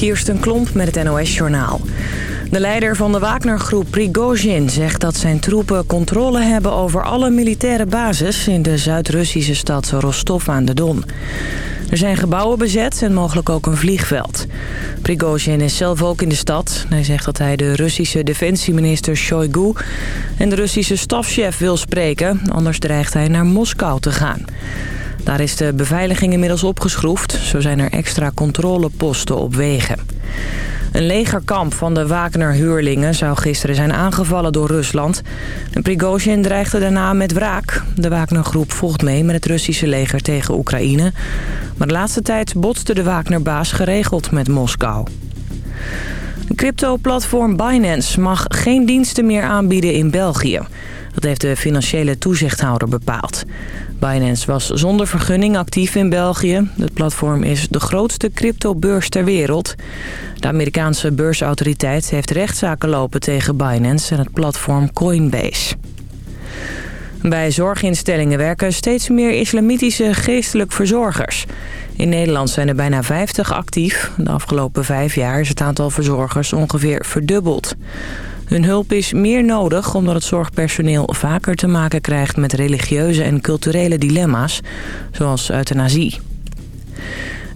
Kirsten Klomp met het NOS-journaal. De leider van de Wagner-groep Prigozhin zegt dat zijn troepen controle hebben over alle militaire bases in de Zuid-Russische stad Rostov aan de Don. Er zijn gebouwen bezet en mogelijk ook een vliegveld. Prigozhin is zelf ook in de stad. Hij zegt dat hij de Russische defensieminister Shoigu en de Russische stafchef wil spreken. Anders dreigt hij naar Moskou te gaan. Daar is de beveiliging inmiddels opgeschroefd. Zo zijn er extra controleposten op wegen. Een legerkamp van de Wagner-huurlingen zou gisteren zijn aangevallen door Rusland. En Prigozhin dreigde daarna met wraak. De Wagner-groep volgt mee met het Russische leger tegen Oekraïne. Maar de laatste tijd botste de Wagner-baas geregeld met Moskou. Crypto-platform Binance mag geen diensten meer aanbieden in België. Dat heeft de financiële toezichthouder bepaald. Binance was zonder vergunning actief in België. Het platform is de grootste cryptobeurs ter wereld. De Amerikaanse beursautoriteit heeft rechtszaken lopen tegen Binance en het platform Coinbase. Bij zorginstellingen werken steeds meer islamitische geestelijk verzorgers. In Nederland zijn er bijna 50 actief. De afgelopen vijf jaar is het aantal verzorgers ongeveer verdubbeld. Hun hulp is meer nodig omdat het zorgpersoneel vaker te maken krijgt met religieuze en culturele dilemma's, zoals euthanasie.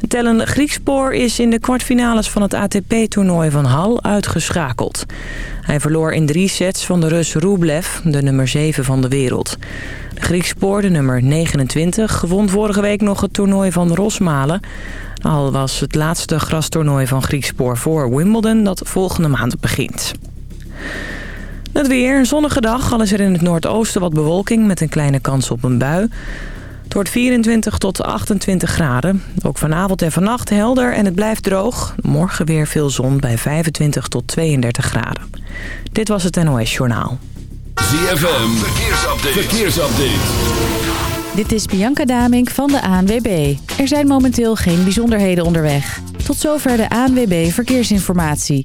Tellen Griekspoor is in de kwartfinales van het ATP-toernooi van Hal uitgeschakeld. Hij verloor in drie sets van de Rus Rublev, de nummer 7 van de wereld. Griekspoor, de nummer 29, won vorige week nog het toernooi van Rosmalen. Al was het laatste grastoernooi van Griekspoor voor Wimbledon dat volgende maand begint. Het weer, een zonnige dag. Al is er in het noordoosten wat bewolking met een kleine kans op een bui. Het wordt 24 tot 28 graden. Ook vanavond en vannacht helder en het blijft droog. Morgen weer veel zon bij 25 tot 32 graden. Dit was het NOS Journaal. ZFM, verkeersupdate. verkeersupdate. Dit is Bianca Damink van de ANWB. Er zijn momenteel geen bijzonderheden onderweg. Tot zover de ANWB Verkeersinformatie.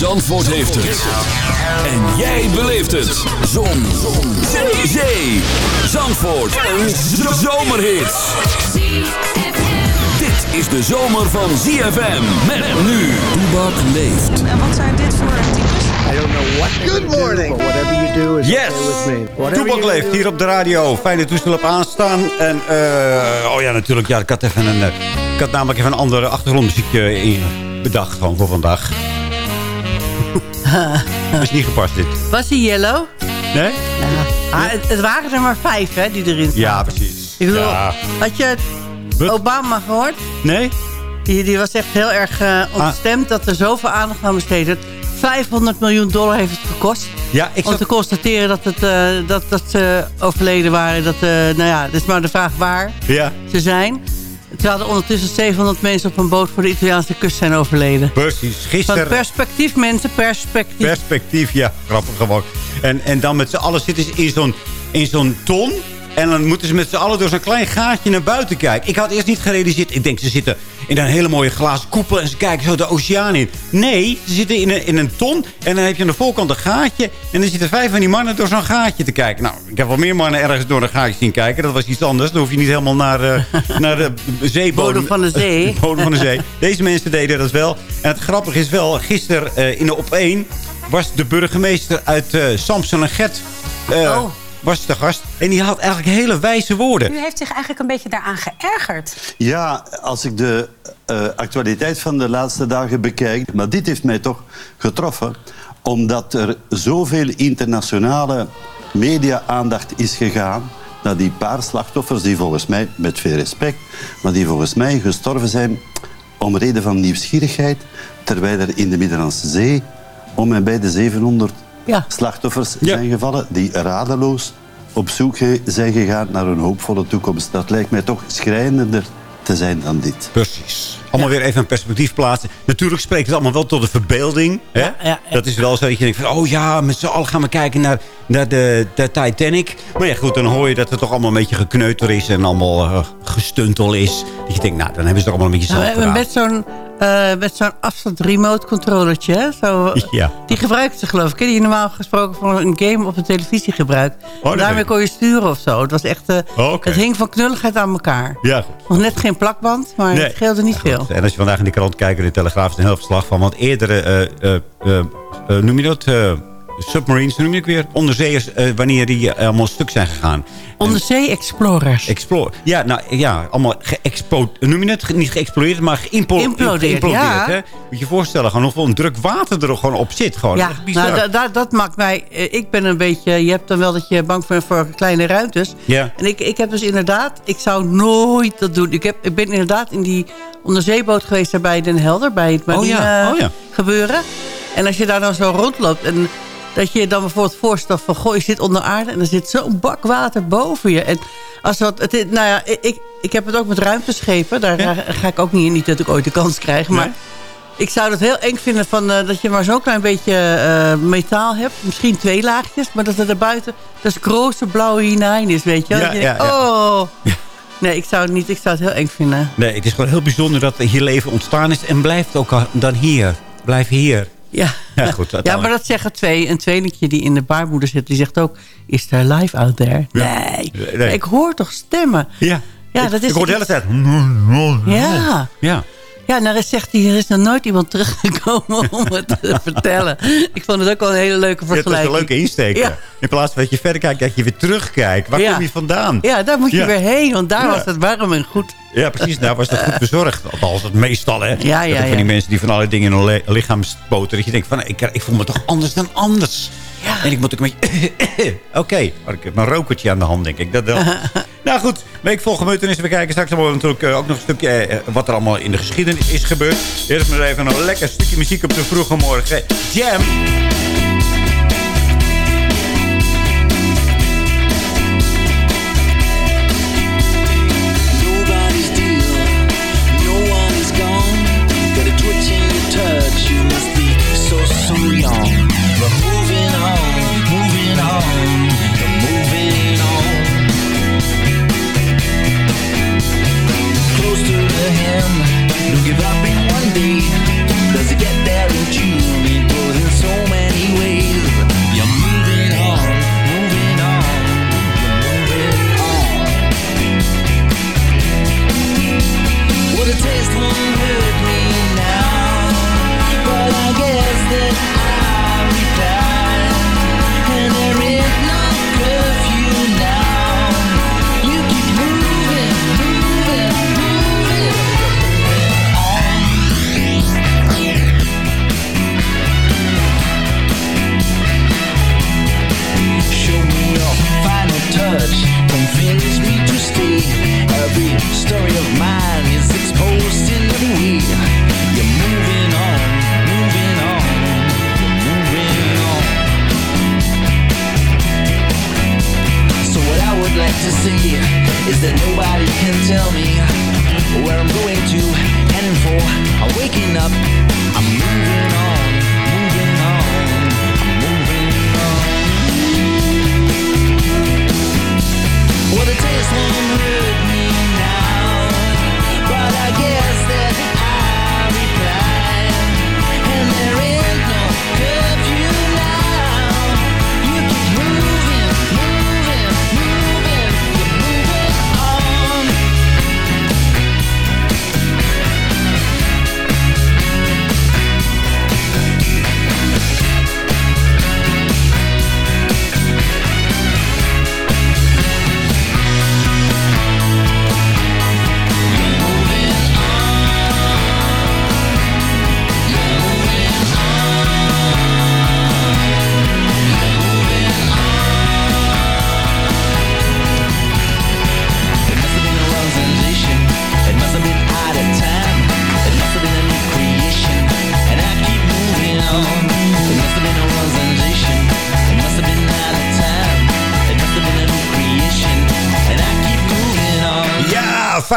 Zandvoort heeft het. En jij beleeft het. Zon. Zon. Zee. Zee. Zandvoort. Een zomerhit. Dit is de zomer van ZFM. Met nu. Toebak leeft. En wat zijn dit voor types? I don't know what Good morning. Whatever you do is yes. okay with me. Toebak leeft hier op de radio. Fijne toestel op aanstaan. En uh, oh ja, natuurlijk. Ja, ik had even een, uh, ik had namelijk even een andere achtergrondmuziekje in bedacht gewoon voor vandaag. Dat is niet gepast dit. Was hij yellow? Nee? Ja. Ah, het, het, waren er maar vijf hè, die erin staan. Ja, precies. Ik bedoel, ja. had je Obama gehoord? Nee. Die, die was echt heel erg uh, ontstemd ah. dat er zoveel aandacht aan besteed werd. 500 miljoen dollar heeft het gekost. Ja, ik om te constateren dat, het, uh, dat, dat ze overleden waren. Dat, uh, nou ja, het is maar de vraag waar ja. ze zijn. Er ondertussen 700 mensen op een boot voor de Italiaanse kust zijn overleden. Precies. Gisteren... Van perspectief mensen, perspectief. Perspectief, ja. Grappig gewoon. En, en dan met z'n allen zitten ze in zo'n zo'n ton. En dan moeten ze met z'n allen door zo'n klein gaatje naar buiten kijken. Ik had eerst niet gerealiseerd. Ik denk, ze zitten in een hele mooie glazen koepel en ze kijken zo de oceaan in. Nee, ze zitten in een, in een ton en dan heb je aan de voorkant een gaatje. En dan zitten vijf van die mannen door zo'n gaatje te kijken. Nou, ik heb wel meer mannen ergens door een gaatje zien kijken. Dat was iets anders. Dan hoef je niet helemaal naar, uh, naar de zeebodem. Bodem van de zee. bodem van de zee. Deze mensen deden dat wel. En het grappige is wel, gisteren uh, in de op 1 was de burgemeester uit uh, Samson en Get... oh was de gast. En die had eigenlijk hele wijze woorden. U heeft zich eigenlijk een beetje daaraan geërgerd. Ja, als ik de uh, actualiteit van de laatste dagen bekijk... maar dit heeft mij toch getroffen... omdat er zoveel internationale media-aandacht is gegaan... naar die paar slachtoffers die volgens mij, met veel respect... maar die volgens mij gestorven zijn om reden van nieuwsgierigheid... terwijl er in de Middellandse Zee om en bij de 700 ja. slachtoffers ja. zijn gevallen die radeloos op zoek zijn gegaan naar een hoopvolle toekomst. Dat lijkt mij toch schrijnender te zijn dan dit. Precies. Allemaal weer even een perspectief plaatsen. Natuurlijk spreekt het allemaal wel tot de verbeelding. Hè? Ja, ja, ja. Dat is wel zo dat je denkt van... oh ja, met z'n allen gaan we kijken naar, naar de, de Titanic. Maar ja, goed, dan hoor je dat het toch allemaal een beetje gekneuter is... en allemaal eh, gestuntel is. Dat je denkt, nou, dan hebben ze toch allemaal een beetje Nou, zelf we hebben gedaan. met zo'n eh, met zo'n afstand remote controllertje. Hè? Zo, Ja. Die gebruiken ze geloof ik. hè, Die je normaal gesproken voor een game op de televisie gebruikt. Oh, Daarmee kon je sturen of zo. Het was echt... eh, Oh. Het hing van knulligheid aan elkaar. Ja, goed. Nog net geen plakband, maar Nee. het scheelde niet veel. En als je vandaag in de krant kijkt, in de Telegraaf is er een heel verslag van. Want eerdere, eh, noem je dat, submarines, noem je het weer? Onderzeeërs, eh, wanneer die eh, allemaal stuk zijn gegaan. Onderzee-explorers. Explore. Ja, nou ja, allemaal geëxpo... Noem je het? Niet geëxplodeerd, maar Implodeerd, geïmplodeerd, ja. hè? Moet je je voorstellen, gewoon hoeveel druk water er gewoon op zit. Gewoon. Ja, bizar. nou, da- da- dat maakt mij... eh, Ik ben een beetje... Je hebt dan wel dat je bang bent voor kleine ruimtes. Ja. En ik, ik heb dus inderdaad... Ik zou nooit dat doen. Ik, heb, ik ben inderdaad in die onderzeeboot geweest bij Den Helder. Bij het marine Oh ja, oh ja. gebeuren. En als je daar dan zo rondloopt... En dat je je dan bijvoorbeeld voorstelt van... Goh, je zit onder aarde en er zit zo'n bak water boven je. En als wat, het, is- nou ja, ik, ik heb het ook met ruimteschepen. Daar ga, ga ik ook niet, niet dat ik ooit de kans krijg. Maar Nee. ik zou het heel eng vinden van, eh, dat je maar zo'n klein beetje eh, metaal hebt. Misschien twee laagjes, maar dat er daarbuiten dat grote blauwe hinein is, weet je. Ja, Dat je. Oh. Nee, ik zou het niet. Ik zou het heel eng vinden. Nee, het is gewoon heel bijzonder dat hier leven ontstaan is. En blijft ook dan hier. Blijf hier. Ja. Ja, goed, ja, maar dat zeggen twee. Een tweelingje die in de baarmoeder zit, die zegt ook... Is there life out there? Ja. Nee. Nee. Ik hoor toch stemmen? Ja. Ja, Ik- dat is Ik hoor de hele tijd... Ja. Ja. Ja, nou zegt hij, er is nog nooit iemand teruggekomen om het te vertellen. Ik vond het ook wel een hele leuke Ja, dat is vergelijking. een leuke insteek. Ja. In plaats van dat je verder kijkt, dat je weer terugkijkt. Waar Ja. kom je vandaan? Ja, daar moet je weer heen, want daar was het warm en goed. Ja, precies. Daar was dat goed bezorgd. Althans, het meestal, hè. Ja, Dat ja, er van die mensen die van alle dingen in hun li- lichaam spoten. Dat je denkt van, ik, ik voel me toch anders dan anders. En ik moet ook een beetje... Oké, maar ik heb mijn rokertje aan de hand, denk ik. Dat wel. nou goed, week vol gebeurtenissen. We kijken straks natuurlijk eh, ook nog een stukje... eh, wat er allemaal in de geschiedenis is gebeurd. Eerst maar even een lekker stukje muziek op de vroege morgen. Jam!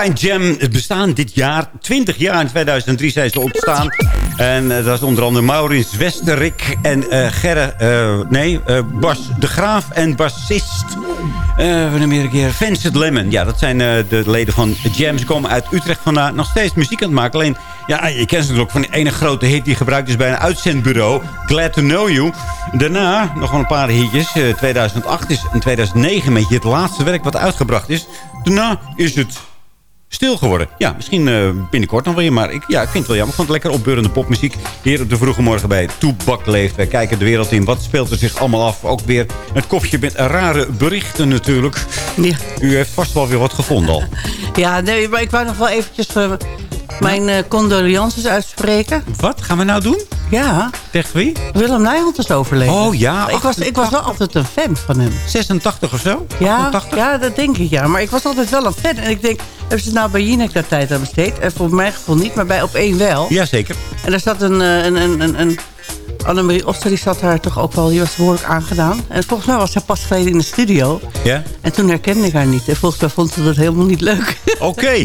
Fine Jam bestaan dit jaar. 20 jaar in 2003 zijn ze ontstaan. En eh, dat is onder andere Maurits Westerik en eh Gerre... eh, nee, Bas de Graaf en bassist... wat meer een keer? Vincent Lemon. Ja, dat zijn de leden van Jam. Ze komen uit Utrecht vandaan. Nog steeds muziek aan het maken. Alleen, ja, je kent ze natuurlijk van die ene grote hit... die gebruikt is bij een uitzendbureau. Glad to Know You. Daarna nog wel een paar hitjes. Eh, 2008 is in 2009 een beetje het laatste werk wat uitgebracht is. Daarna is het stil geworden. Ja, misschien eh, binnenkort nog weer. Maar ik, ja, ik vind het wel jammer. Het lekker opbeurende popmuziek. Hier op de vroege morgen bij Toebak leeft. Wij kijken de wereld in. Wat speelt er zich allemaal af? Ook weer het kofje met rare berichten natuurlijk. Ja. U heeft vast wel weer wat gevonden al. Ja, nee, maar ik wou nog wel eventjes eh, mijn eh, condolences uitspreken. Wat gaan we nou doen? Ja, Tegen wie? Willem Nijholt is overleden. Oh ja, ik was, ik was wel altijd een fan van hem. 86 of zo? Ja, 88? ja, dat denk ik, ja. Maar ik was altijd wel een fan. En ik denk, hebben ze het nou bij Jinek daar tijd aan besteed? En voor mijn gevoel niet, maar bij Op één wel. Jazeker. En daar zat een, eh, een, een, een, een Annemarie Oster, die zat daar toch ook wel, die was behoorlijk aangedaan. En volgens mij was zij pas geleden in de studio. Ja? En toen herkende ik haar niet. En volgens mij vond ze dat helemaal niet leuk. Oké.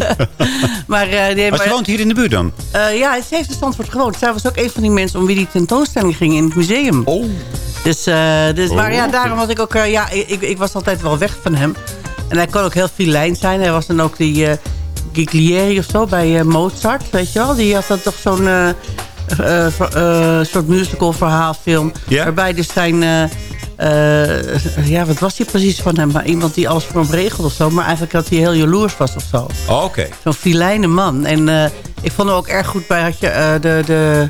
maar, eh, nee, maar ze maar woont hier in de buurt dan? eh, ja, ze heeft in Zandvoort gewoond. Zij was ook een van die mensen om wie die tentoonstelling ging in het museum. Oh. Dus, eh, dus maar Oh, ja, oké. daarom had ik ook... eh, ja, ik, ik was altijd wel weg van hem. En hij kon ook heel filijn zijn. Hij was dan ook die eh Giglieri of zo bij eh, Mozart, weet je wel. Die had dan toch zo'n eh, eh, eh, soort musical verhaalfilm. Waarbij dus zijn... eh, eh, ja, wat was hij precies van hem? Maar iemand die alles voor hem regelde of zo. Maar eigenlijk dat hij heel jaloers was of zo. Oh, Oké. Zo'n filijne man. En eh, ik vond hem ook erg goed bij... Had je, eh, de, de,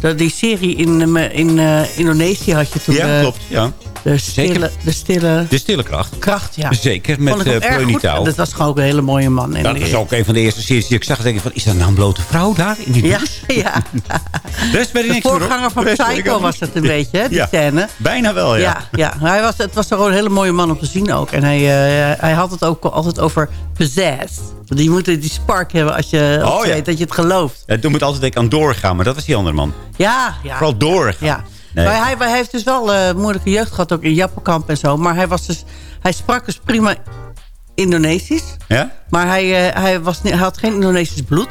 de, die serie in, eh, in eh, Indonesië had je toen... Ja, eh, klopt. Ja. De stille, de stille De stille kracht. kracht, ja. Zeker, met ik uh. Dat was gewoon ook een hele mooie man. Dat die- was ook een van de eerste series die ik zag. denk ik van, is dat nou een blote vrouw daar in die Ja, douche? ja. Rest weet ik De niks hoor. voorganger van ik Psycho was het een beetje, hè, die Ja. scène. Bijna wel, ja. Ja, ja. Hij was, het was gewoon een hele mooie man om te zien ook. En hij, eh, hij had het ook altijd over possess. Want je moet die spark hebben als je, Oh, ja. weet dat je het gelooft. Ja, toen moet altijd denken aan doorgaan, maar dat was die andere man. Ja, ja. Vooral doorgaan. Ja. Nee. Maar hij, hij heeft dus wel eh, moeilijke jeugd gehad, ook in Jappenkamp en zo. Maar hij, was dus, hij sprak dus prima Indonesisch. Ja? Maar hij, eh, hij, was, hij had geen Indonesisch bloed.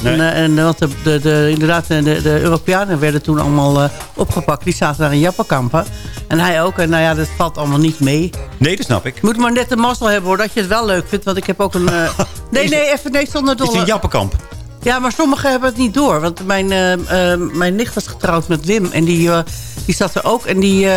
Nee. En, eh, en, want de, de, de, inderdaad, de, de Europeanen werden toen allemaal opgepakt. Die zaten daar in Jappenkampen. En hij ook. En nou ja, dat valt allemaal niet mee. Nee, dat snap ik. Moet maar net de mazzel hebben hoor, dat je het wel leuk vindt. Want ik heb ook een... nee, nee, even nee, zonder Het is dolle... een Jappenkamp. Ja, maar sommigen hebben het niet door. Want mijn, eh, eh, mijn nicht was getrouwd met Wim. En die, eh, die zat er ook. En die,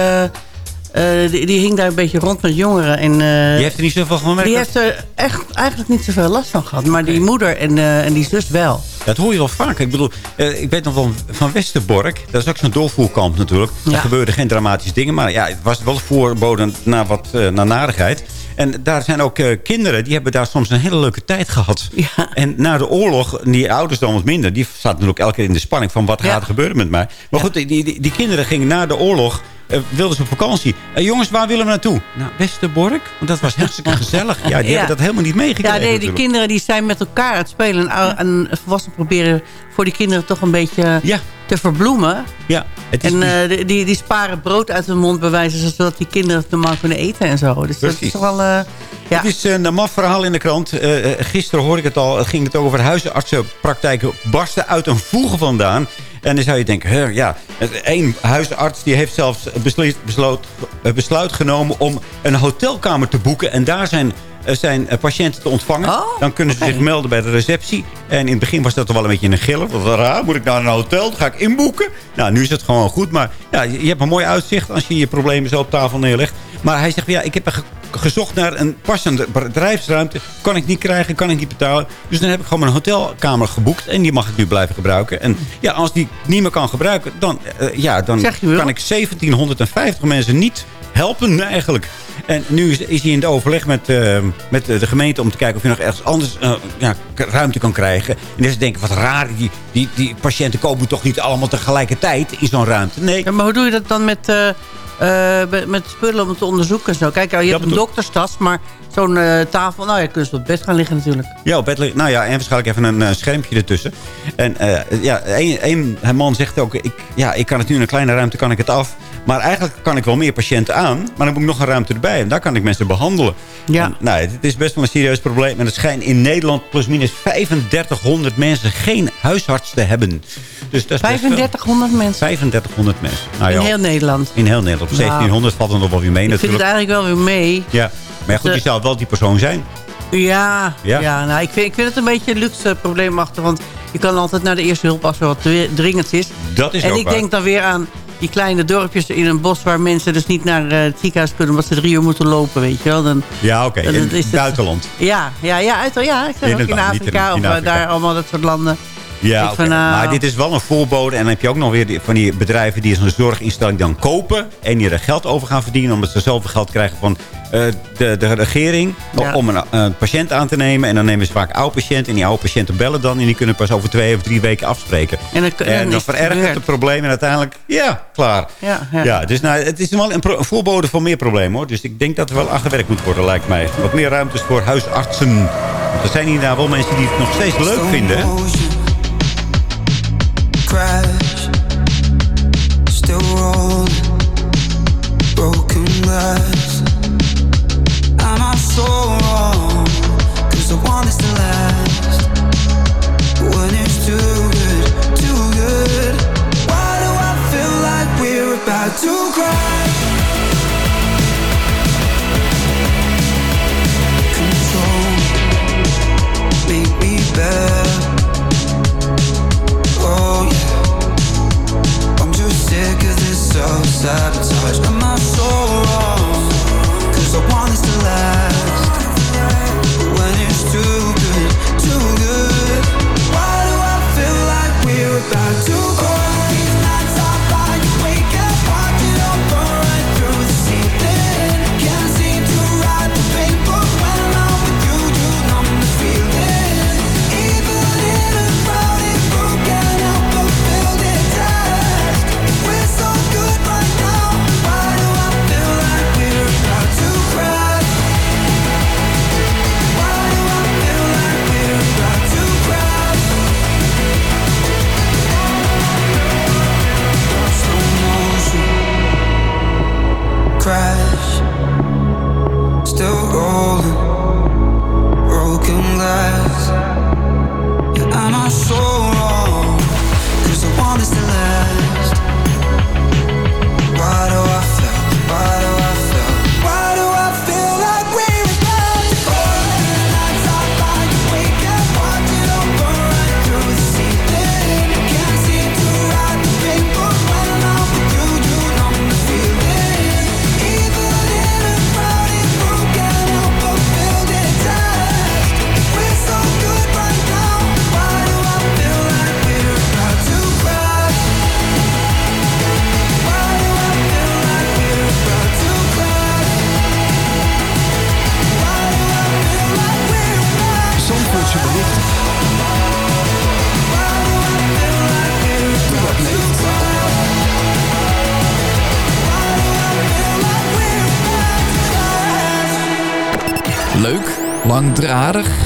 die, die hing daar een beetje rond met jongeren. En, eh, Je heeft er niet zoveel van gemerkt? die heeft er echt eigenlijk niet zoveel last van gehad. Maar die moeder en, en die zus wel. Dat hoor je wel vaak. Ik bedoel, ik weet nog wel van Westerbork. Dat is ook zo'n doorvoerkamp natuurlijk. Ja. Er gebeurden geen dramatische dingen. Maar ja, het was wel voorboden naar wat naar narigheid. En daar zijn ook eh, kinderen, die hebben daar soms een hele leuke tijd gehad. Ja. En na de oorlog, die ouders dan wat minder... die zaten natuurlijk elke keer in de spanning van wat Ja. gaat er gebeuren met mij. Maar goed, die, die, die kinderen gingen na de oorlog... eh, wilden ze op vakantie. Eh, jongens, waar willen we naartoe? Nou, Westerbork. Want dat was hartstikke gezellig. Ja, die Ja. hebben dat helemaal niet meegekregen. Ja, nee, die kinderen die zijn met elkaar aan het spelen. En, en volwassenen proberen voor die kinderen toch een beetje Ja, te verbloemen. ja. Het is En eh, die- die, sparen brood uit hun mond bewijzen... zodat die kinderen het normaal kunnen eten en zo. Dus dat is toch wel... eh, ja. Het is een maf verhaal in de krant. Eh, gisteren hoorde ik het al. Het ging het over huisartsenpraktijken barsten uit een voegen vandaan. En dan zou je denken, ja, één huisarts die heeft zelfs besluit, besloot, besluit genomen om een hotelkamer te boeken. En daar zijn, zijn eh, patiënten te ontvangen. Oh, dan kunnen ze zich melden bij de receptie. En in het begin was dat toch wel een beetje een giller. Wat raar, moet ik naar een hotel? Ga ik inboeken. Nou, nu is het gewoon goed. Maar ja, je hebt een mooi uitzicht als je je problemen zo op tafel neerlegt. Maar hij zegt, ja, ik heb ge- gezocht naar een passende bedrijfsruimte. Kan ik niet krijgen, kan ik niet betalen. Dus dan heb ik gewoon mijn hotelkamer geboekt. En die mag ik nu blijven gebruiken. En ja, als die niet meer kan gebruiken, dan, eh, ja, dan kan ik 1750 mensen niet helpen eigenlijk. En nu is, hij in het overleg met, eh, met de gemeente om te kijken of je nog ergens anders eh, ja, ruimte kan krijgen. En ze denken, wat raar, die, die, die patiënten komen toch niet allemaal tegelijkertijd in zo'n ruimte. Nee, maar hoe doe je dat dan met, eh, eh, met- spullen om te onderzoeken en zo? Kijk, je hebt een dokterstas, maar zo'n eh, tafel... Nou, je kunt op het bed gaan liggen natuurlijk. Ja, op bed liggen. Nou ja, en waarschijnlijk even een eh, schermpje ertussen. En ja, een, een man zegt ook, ik, ja, ik kan het nu in een kleine ruimte kan ik het af. Maar eigenlijk kan ik wel meer patiënten aan. Maar dan moet ik nog een ruimte erbij. En daar kan ik mensen behandelen. Ja. En, nou, het is best wel een serieus probleem. En het schijnt in Nederland plusminus 3500 mensen geen huisarts te hebben. Dus dat is best veel. 3500 mensen 3500 mensen. Nou, in heel Nederland. in heel Nederland. Op Nou, 1700 valt er nog wel weer mee Ik vind het natuurlijk. eigenlijk wel weer mee. Ja. Maar goed, je zou wel die persoon zijn. Ja, Ja? ja. nou, ik, vind, ik vind het een beetje een luxe probleemachtig. Want je kan altijd naar de eerste hulp als er wat dri- dringends is. Dat is en ook ik waar. denk dan weer aan die kleine dorpjes in een bos... waar mensen dus niet naar eh, het ziekenhuis kunnen... omdat ze drie uur moeten lopen, weet je wel. Dan, Ja, oké. In het buitenland. ja, ja, ja, uit, ja, ik zeg ook in in- Afrika in of eh, daar allemaal dat soort landen. Ja, van, nou- maar dit is wel een voorbode. En dan heb je ook nog weer die- van die bedrijven die zo'n zorginstelling dan kopen. En die er geld over gaan verdienen. Omdat ze zoveel geld krijgen van eh, de, de regering. Ja. Om een, een patiënt aan te nemen. En dan nemen ze vaak oude patiënten. En die oude patiënten bellen dan. En die kunnen pas over twee of drie weken afspreken. En dan, En dan het verergert het probleem. En uiteindelijk, ja, klaar. Ja, ja. Ja, dus nou, het is wel een, voorbode voor meer problemen hoor. Dus ik denk dat er wel aan gewerkt moet worden, lijkt mij. Wat meer ruimtes voor huisartsen. Want er zijn inderdaad wel mensen die het nog steeds leuk vinden. Crash, still rolling, broken glass. Am I so wrong? Cause I want this to last. When it's too good, too good. Why do I feel like we're about to crash? Control, make me better. Self-sabotage Am I so wrong? Cause I want this to last langdradig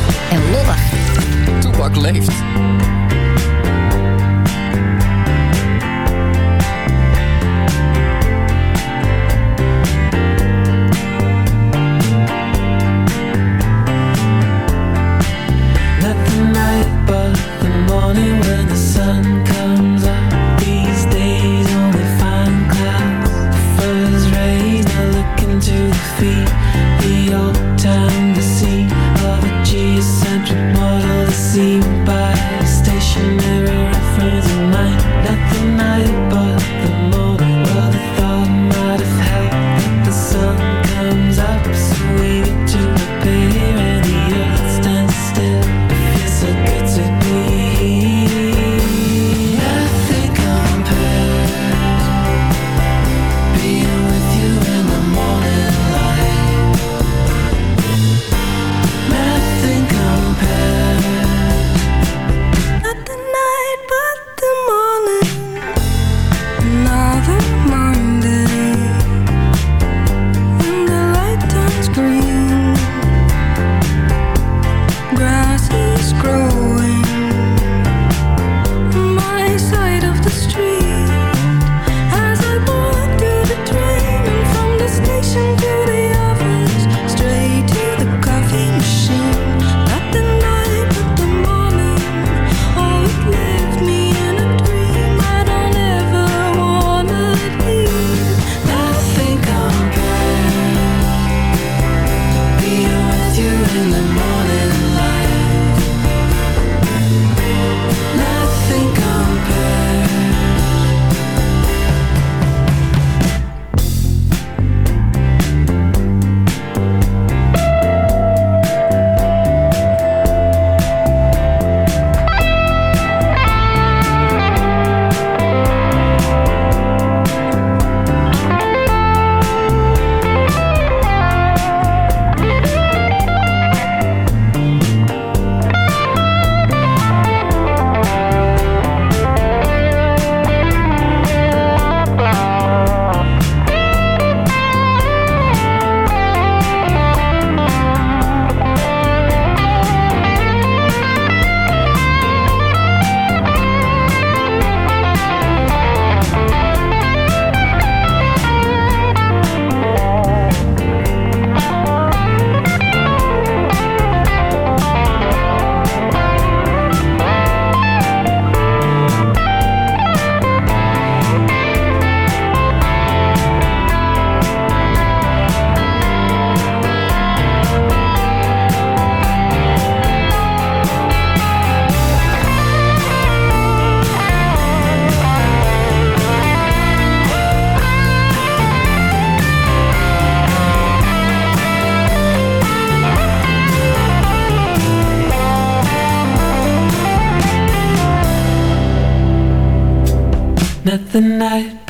the night,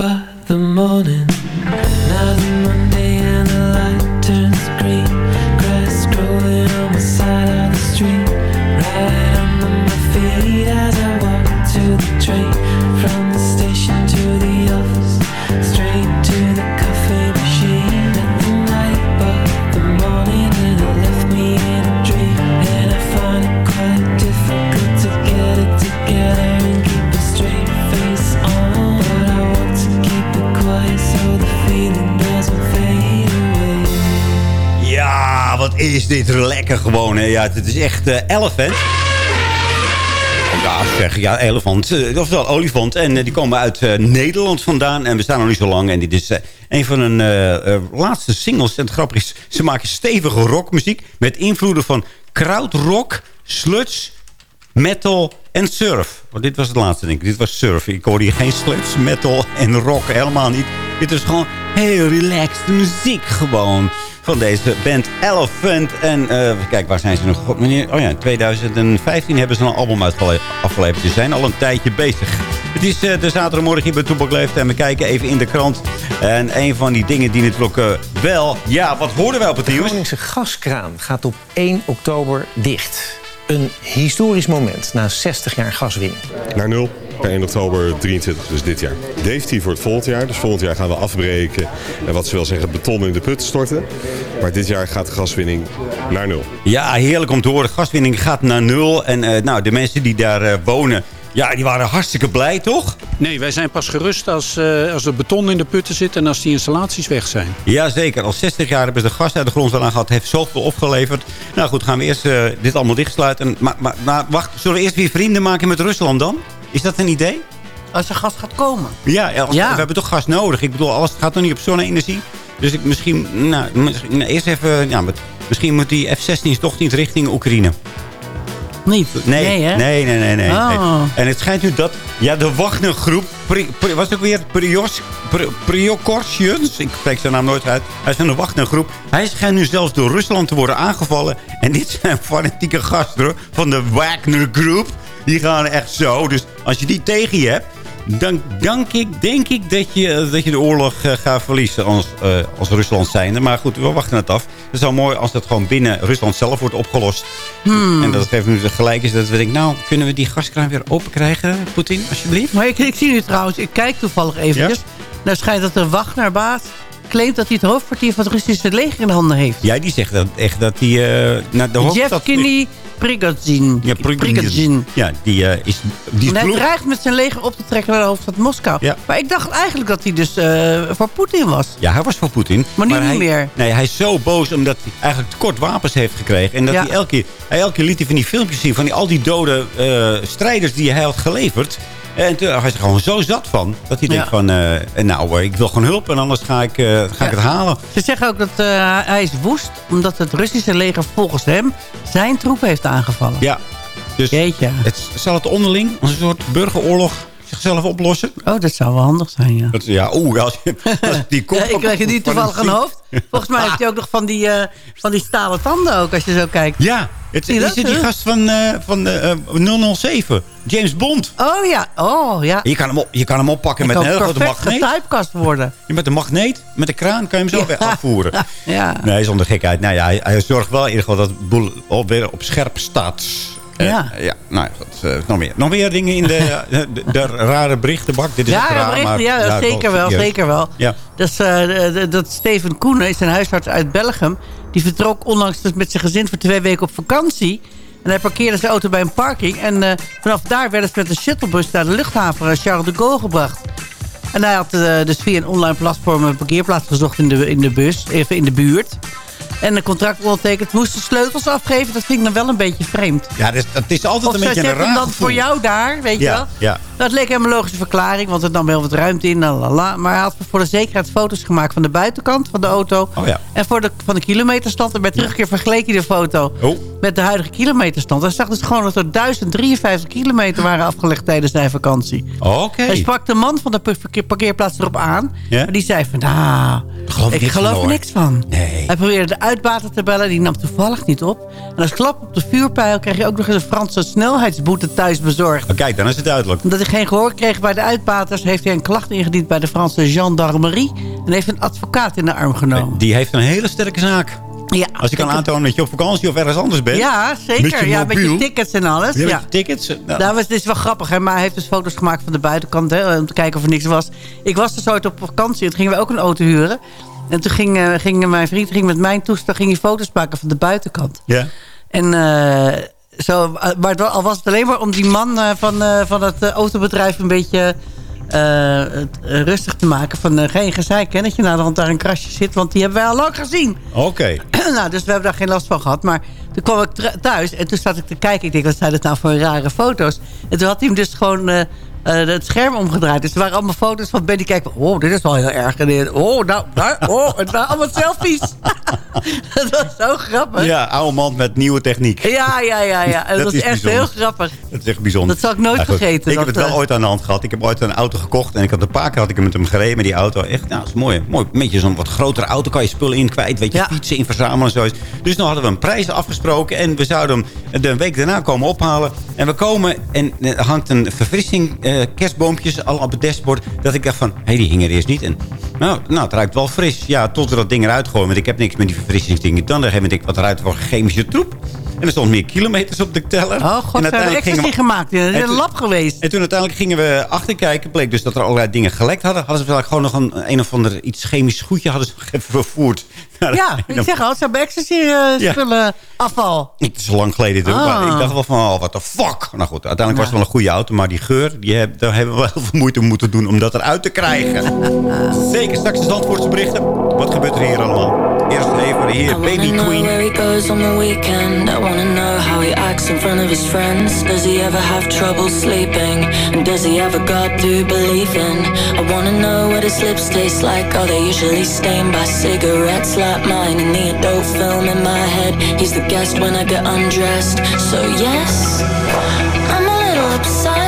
het is echt eh, Elephant. Ja, zeg, ja, elefant. eh, Oftewel olifant. En eh, die komen uit Nederland vandaan. En we staan nog niet zo lang. En dit is een van hun laatste singles. En het grappige is, ze maken stevige rockmuziek. Met invloeden van krautrock, sludge, metal en surf. Want dit was het laatste, denk ik. Dit was surf. Ik hoorde hier geen sludge, metal en rock. Helemaal niet. Dit is gewoon heel relaxed muziek gewoon. Van deze band Elephant. En eh, kijk, waar zijn ze nog? God, meneer, oh ja, in 2015 hebben ze een album afgeleverd. Ze zijn al een tijdje bezig. Het is eh, de zaterdagmorgen hier bij Toepak Leeft. En we kijken even in de krant. En een van die dingen die natuurlijk eh, wel... Ja, wat hoorden wij op het De nieuws? Groningse gaskraan gaat op 1 oktober dicht. Een historisch moment na 60 jaar gaswinning. Naar nul per 1 oktober 23, dus dit jaar. Definitief voor het volgend jaar. Dus volgend jaar gaan we afbreken en wat ze wel zeggen beton in de put storten. Maar dit jaar gaat de gaswinning naar nul. Ja, heerlijk om te horen. Gaswinning gaat naar nul. En eh, nou, de mensen die daar eh, wonen... Ja, die waren hartstikke blij, toch? Nee, wij zijn pas gerust als, eh, als er beton in de putten zit en als die installaties weg zijn. Jazeker, al 60 jaar hebben ze de gas uit de grond vandaan gehad. Heeft zoveel opgeleverd. Nou goed, gaan we eerst eh, dit allemaal dichtsluiten. Maar, maar, maar wacht, zullen we eerst weer vrienden maken met Rusland dan? Is dat een idee? Als er gas gaat komen. Ja, als- Ja. we hebben toch gas nodig. Ik bedoel, alles gaat nog niet op zonne-energie. Dus ik misschien, nou, misschien nou, eerst even, ja, misschien moet die F-16 toch niet richting Oekraïne. Niet? Nee, Nee, hè? nee, nee, nee. nee, Oh. nee. En het schijnt nu dat, ja, de Wagner-groep, Pri- Pri- was het ook weer Prios, Pri- Priokorsians? Ik spreek zijn naam nooit uit. Hij is van de Wagner-groep. Hij schijnt nu zelfs door Rusland te worden aangevallen. En dit zijn fanatieke gasten hoor, van de Wagner-groep. Die gaan echt zo. Dus als je die tegen je hebt, dan denk ik, denk ik dat, je, dat je de oorlog eh, gaat verliezen als, eh, als Rusland zijnde. Maar goed, we wachten het af. Het is wel mooi als dat gewoon binnen Rusland zelf wordt opgelost. Hmm. En dat het even nu gelijk is dat we denken... nou, kunnen we die gaskraan weer open krijgen, Poetin, alsjeblieft? Maar ik, ik zie nu trouwens, ik kijk toevallig eventjes. Nou schijnt dat de Wagnerbaas claimt dat hij het hoofdkwartier van het Russische leger in handen heeft. Ja, die zegt dat echt dat hij eh naar de hoofdstad... Prigozhin. Ja, Prigozhin. Ja, die is... Die En hij ploeg- dreigt met zijn leger op te trekken naar de hoofdstad Moskou. Ja. Maar ik dacht eigenlijk dat hij dus eh, voor Poetin was. Ja, hij was voor Poetin. Maar nu niet hij, meer. Nee, hij is zo boos omdat hij eigenlijk tekort wapens heeft gekregen. En dat Ja. hij elke keer, hij elke keer liet hij van die filmpjes zien... van die, al die dode eh, strijders die hij had geleverd. En toen hij is er gewoon zo zat van. Dat hij Ja. denkt van, eh, nou, ik wil gewoon hulp en anders ga ik, eh, ga ik het halen. Ze zeggen ook dat eh, hij is woest omdat het Russische leger volgens hem zijn troepen heeft aangevallen. Ja, dus het, zal het onderling als een soort burgeroorlog zichzelf oplossen? Oh, dat zou wel handig zijn, ja. Dat, ja, oeh, als, je, als die kop Ja, ik krijg het niet toevallig een hoofd. Volgens mij heeft hij ook nog van die, eh, van die stalen tanden ook, als je zo kijkt. Ja, het je is dat? het die gast van, eh, van eh, eh, 007, James Bond. Oh ja, oh ja. Je kan hem, op, je kan hem oppakken met een hele grote magneet. getypecast worden. Ja, met een magneet, met een kraan kan je hem zo weer afvoeren. Ja. Nee, zonder gekheid. Nou ja, hij, hij zorgt wel in ieder geval dat het boel alweer op scherp staat. Eh, Ja. ja, nou ja, goed, eh, nog meer. Nog meer dingen in de, de, de rare berichtenbak. Dit is Ja, raar, berichten, maar, ja, ja, zeker wel, zeker wel. Ja. Dat, is, eh, de- de- dat Steven Koenen is een huisarts uit Belgium. Die vertrok onlangs dus met zijn gezin voor twee weken op vakantie. En hij parkeerde zijn auto bij een parking. En eh, vanaf daar werden ze met een shuttlebus naar de luchthaven eh, Charles de Gaulle gebracht. En hij had eh, dus via een online platform een parkeerplaats gezocht in de, in de bus, even in de buurt. En een contract ondertekend. Moest de sleutels afgeven. Dat vind ik dan wel een beetje vreemd. Ja, dat is, dat is altijd Of een beetje een raar dan voor jou daar, weet je wel? ja. Dat leek hem een logische verklaring, want het nam heel wat ruimte in. Lalala. Maar hij had voor de zekerheid foto's gemaakt van de buitenkant van de auto. Oh ja. En voor de, van de kilometerstand. En bij terugkeer vergeleek hij de foto Oh. met de huidige kilometerstand. Hij zag dus gewoon dat er 1053 kilometer waren afgelegd tijdens zijn vakantie. Oké. Hij sprak de man van de parkeer- parkeerplaats erop aan. Ja? Maar die zei van, nou, ik ik geloof er niks van. Nee. Hij probeerde de uitbater te bellen. Die nam toevallig niet op. En als klap op de vuurpijl kreeg je ook nog eens een Franse snelheidsboete thuis bezorgd. Oh, kijk, dan is het duidelijk. Omdat hij geen gehoor kreeg bij de uitbaters... heeft hij een klacht ingediend bij de Franse gendarmerie... en heeft een advocaat in de arm genomen. Die heeft een hele sterke zaak. Ja, Als je kan aantonen dat je op vakantie of ergens anders bent. Ja, zeker. Met je ja, met je tickets en alles. Ja, met Ja, je tickets. Nou, Dat was, dit is wel grappig, hè? maar hij heeft dus foto's gemaakt van de buitenkant... Hè, om te kijken of er niks was. Ik was dus ooit op vakantie toen gingen we ook een auto huren. En toen ging, eh, ging mijn vriend ging met mijn toestel ging hij foto's maken van de buitenkant. ja. En eh, zo, eh, maar het- al was het alleen maar om die man van, van het autobedrijf een beetje het, rustig te maken. Van geen gezeik, hè, dat je naar de hand daar een krasje zit. Want die hebben wij al lang gezien. Oké. nou, dus we hebben daar geen last van gehad. Maar toen kwam ik thuis en toen zat ik te kijken. Ik denk, wat zijn dat nou voor rare foto's? En toen had hij hem dus gewoon het scherm omgedraaid. Dus er waren allemaal foto's van Benny. Kijken, oh, dit is wel heel erg. En oh, nou, nou, oh, het waren allemaal selfies. dat was zo grappig. Ja, oude man met nieuwe techniek. Ja, ja, ja. ja. Dat, was is echt bijzonder. heel grappig. Dat is echt bijzonder. Dat zal ik nooit Ja, goed. vergeten, Ik heb dat, het wel eh, ooit aan de hand gehad. Ik heb ooit een auto gekocht. En ik had een paar keer had ik met hem gereden met die auto. Echt, nou, dat is mooi. mooi. Een beetje zo'n wat grotere auto. Kan je spullen in kwijt. Weet je, fietsen in verzamelen en zoiets. Dus nu hadden we een prijs afgesproken. En we zouden hem de week daarna komen ophalen. En we komen en er hangt een verfrissing. Eh, kerstboompjes al op het dashboard. Dat ik dacht van, hé, die hing er eerst niet. En nou, nou, het ruikt wel fris. Ja, tot we dat ding eruit gooien. Want ik heb niks met die verfrissingsdingen. Dan heb ik wat eruit voor chemische troep. En er stond meer kilometers op de teller. Oh, god, we hebben ecstasy gemaakt. Het is En een lab geweest. En toen uiteindelijk gingen we achterkijken. Bleek dus dat er allerlei dingen gelekt hadden. Hadden ze gewoon nog een, een of ander iets chemisch goedje hadden ze nog even vervoerd. Ja, ik zeg al, ze hebben ecstasy eh, Ja. spullen afval. Het is lang geleden toen. Ah. Ik dacht wel van, oh, what the fuck. Nou goed, uiteindelijk was het wel een goede auto. Maar die geur, die heb, daar hebben we wel heel veel moeite moeten doen om dat eruit te krijgen. Zeker, straks de Zandvoortse berichten. Wat gebeurt er hier allemaal? Eerst even I Baby Queen. where he goes on the weekend. I wanna know how he acts in front of his friends. Does he ever have trouble sleeping? And does he ever to believe in? I wanna know what his lips taste like. Are they usually stained by cigarettes like mine? In the adult film in my head, he's the guest when I get undressed. So yes, I'm a little obsessed,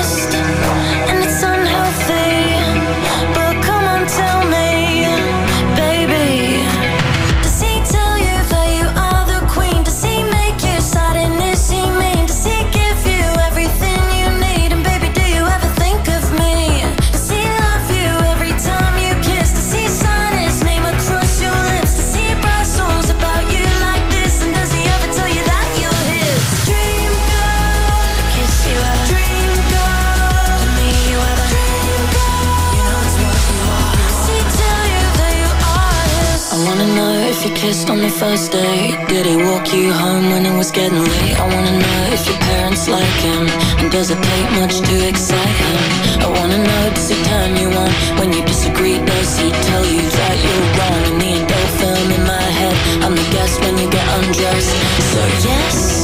kissed on the first day. Did he walk you home when it was getting late? I wanna know if your parents like him. And does it take much to excite him? I wanna know, does he turn you on when you disagree? Does he tell you that you're wrong? In the adult film in my head, I'm the guest when you get undressed. So yes,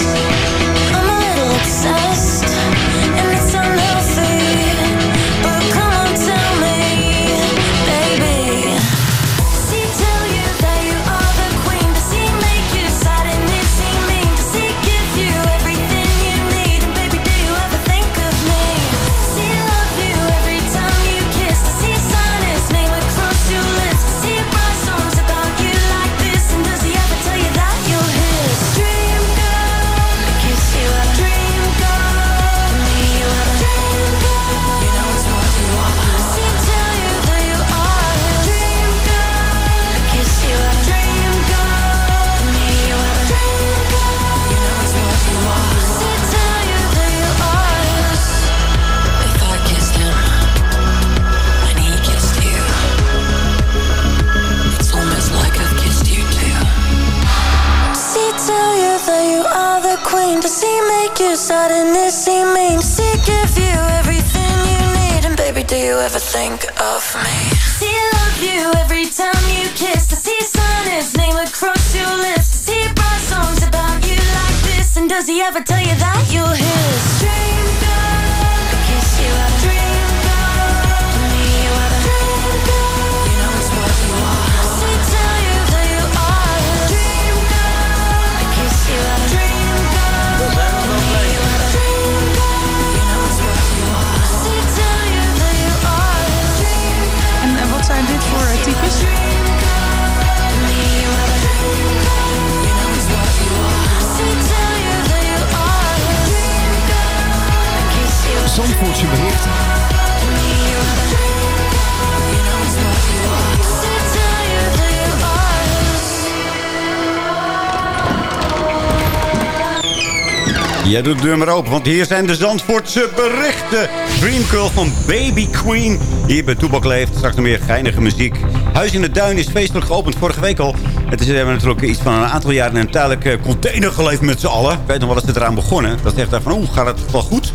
Jij doet de deur maar open, want hier zijn de Zandvoortse berichten. Dream Girl van Baby Queen. Hier bij Toebak leeft. Straks nog meer geinige muziek. Huis in de Duin is feestelijk geopend vorige week al. Het is, we hebben natuurlijk iets van een aantal jaren in een tijdelijke container geleefd met z'n allen. Ik weet nog wel eens het eraan begonnen. Dat is echt van, oeh, gaat het wel goed?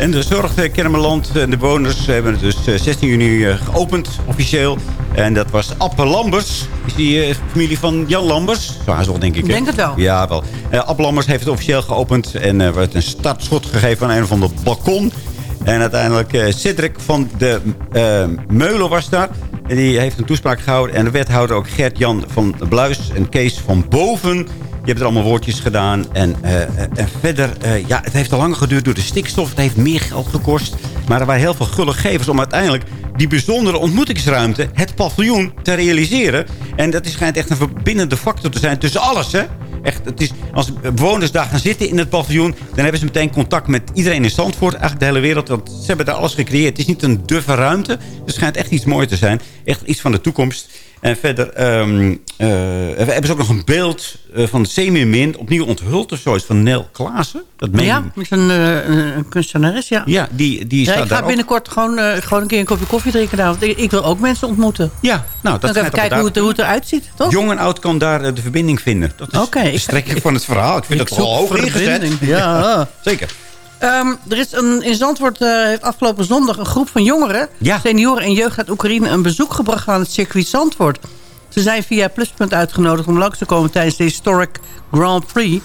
En de zorg eh, Kennemerland en de bewoners hebben het dus eh, 16 juni eh, geopend, officieel. En dat was Appe Lambers. Is die eh, familie van Jan Lambers? Zo denk ik. hè? Denk het wel. Ja, wel. Uh, Appe Lambers heeft het officieel geopend. En er werd een startschot gegeven aan een van de balkon. En uiteindelijk uh, Cedric van de uh, Meulen was daar. En die heeft een toespraak gehouden. En de wethouder ook Gert-Jan van Bluis en Kees van Boven... Je hebt er allemaal woordjes gedaan. En, uh, en verder, uh, ja, het heeft al lang geduurd door de stikstof. Het heeft meer geld gekost. Maar er waren heel veel gulle gevers om uiteindelijk die bijzondere ontmoetingsruimte, het paviljoen, te realiseren. En dat is, schijnt echt een verbindende factor te zijn tussen alles, hè? Echt, het is, als bewoners daar gaan zitten in het paviljoen... dan hebben ze meteen contact met iedereen in Zandvoort. Eigenlijk de hele wereld, want ze hebben daar alles gecreëerd. Het is niet een duffe ruimte. Het schijnt echt iets moois te zijn. Echt iets van de toekomst. En verder um, hebben ze ook nog een beeld uh, van Zeemeermin. Opnieuw onthuld of zoiets van Nel Klaassen. Dat meen ja, is een, uh, een kunstenares, ja. Ja, die, die ja, staat ik ga daar binnenkort gewoon, gewoon een keer een kopje koffie drinken. daar. Want ik, ik wil ook mensen ontmoeten. Ja, nou, dat Dan even kijken hoe het, hoe het eruit ziet, toch? Jong en oud kan daar de verbinding vinden. Dat is okay, de strekking van het verhaal. Ik vind ik dat wel hoog ingezet. Ja, zeker. Um, er is een, in Zandvoort uh, heeft afgelopen zondag een groep van jongeren... Ja. senioren en jeugd uit Oekraïne... een bezoek gebracht aan het circuit Zandvoort. Ze zijn via Pluspunt uitgenodigd om langs te komen tijdens de Historic Grand Prix.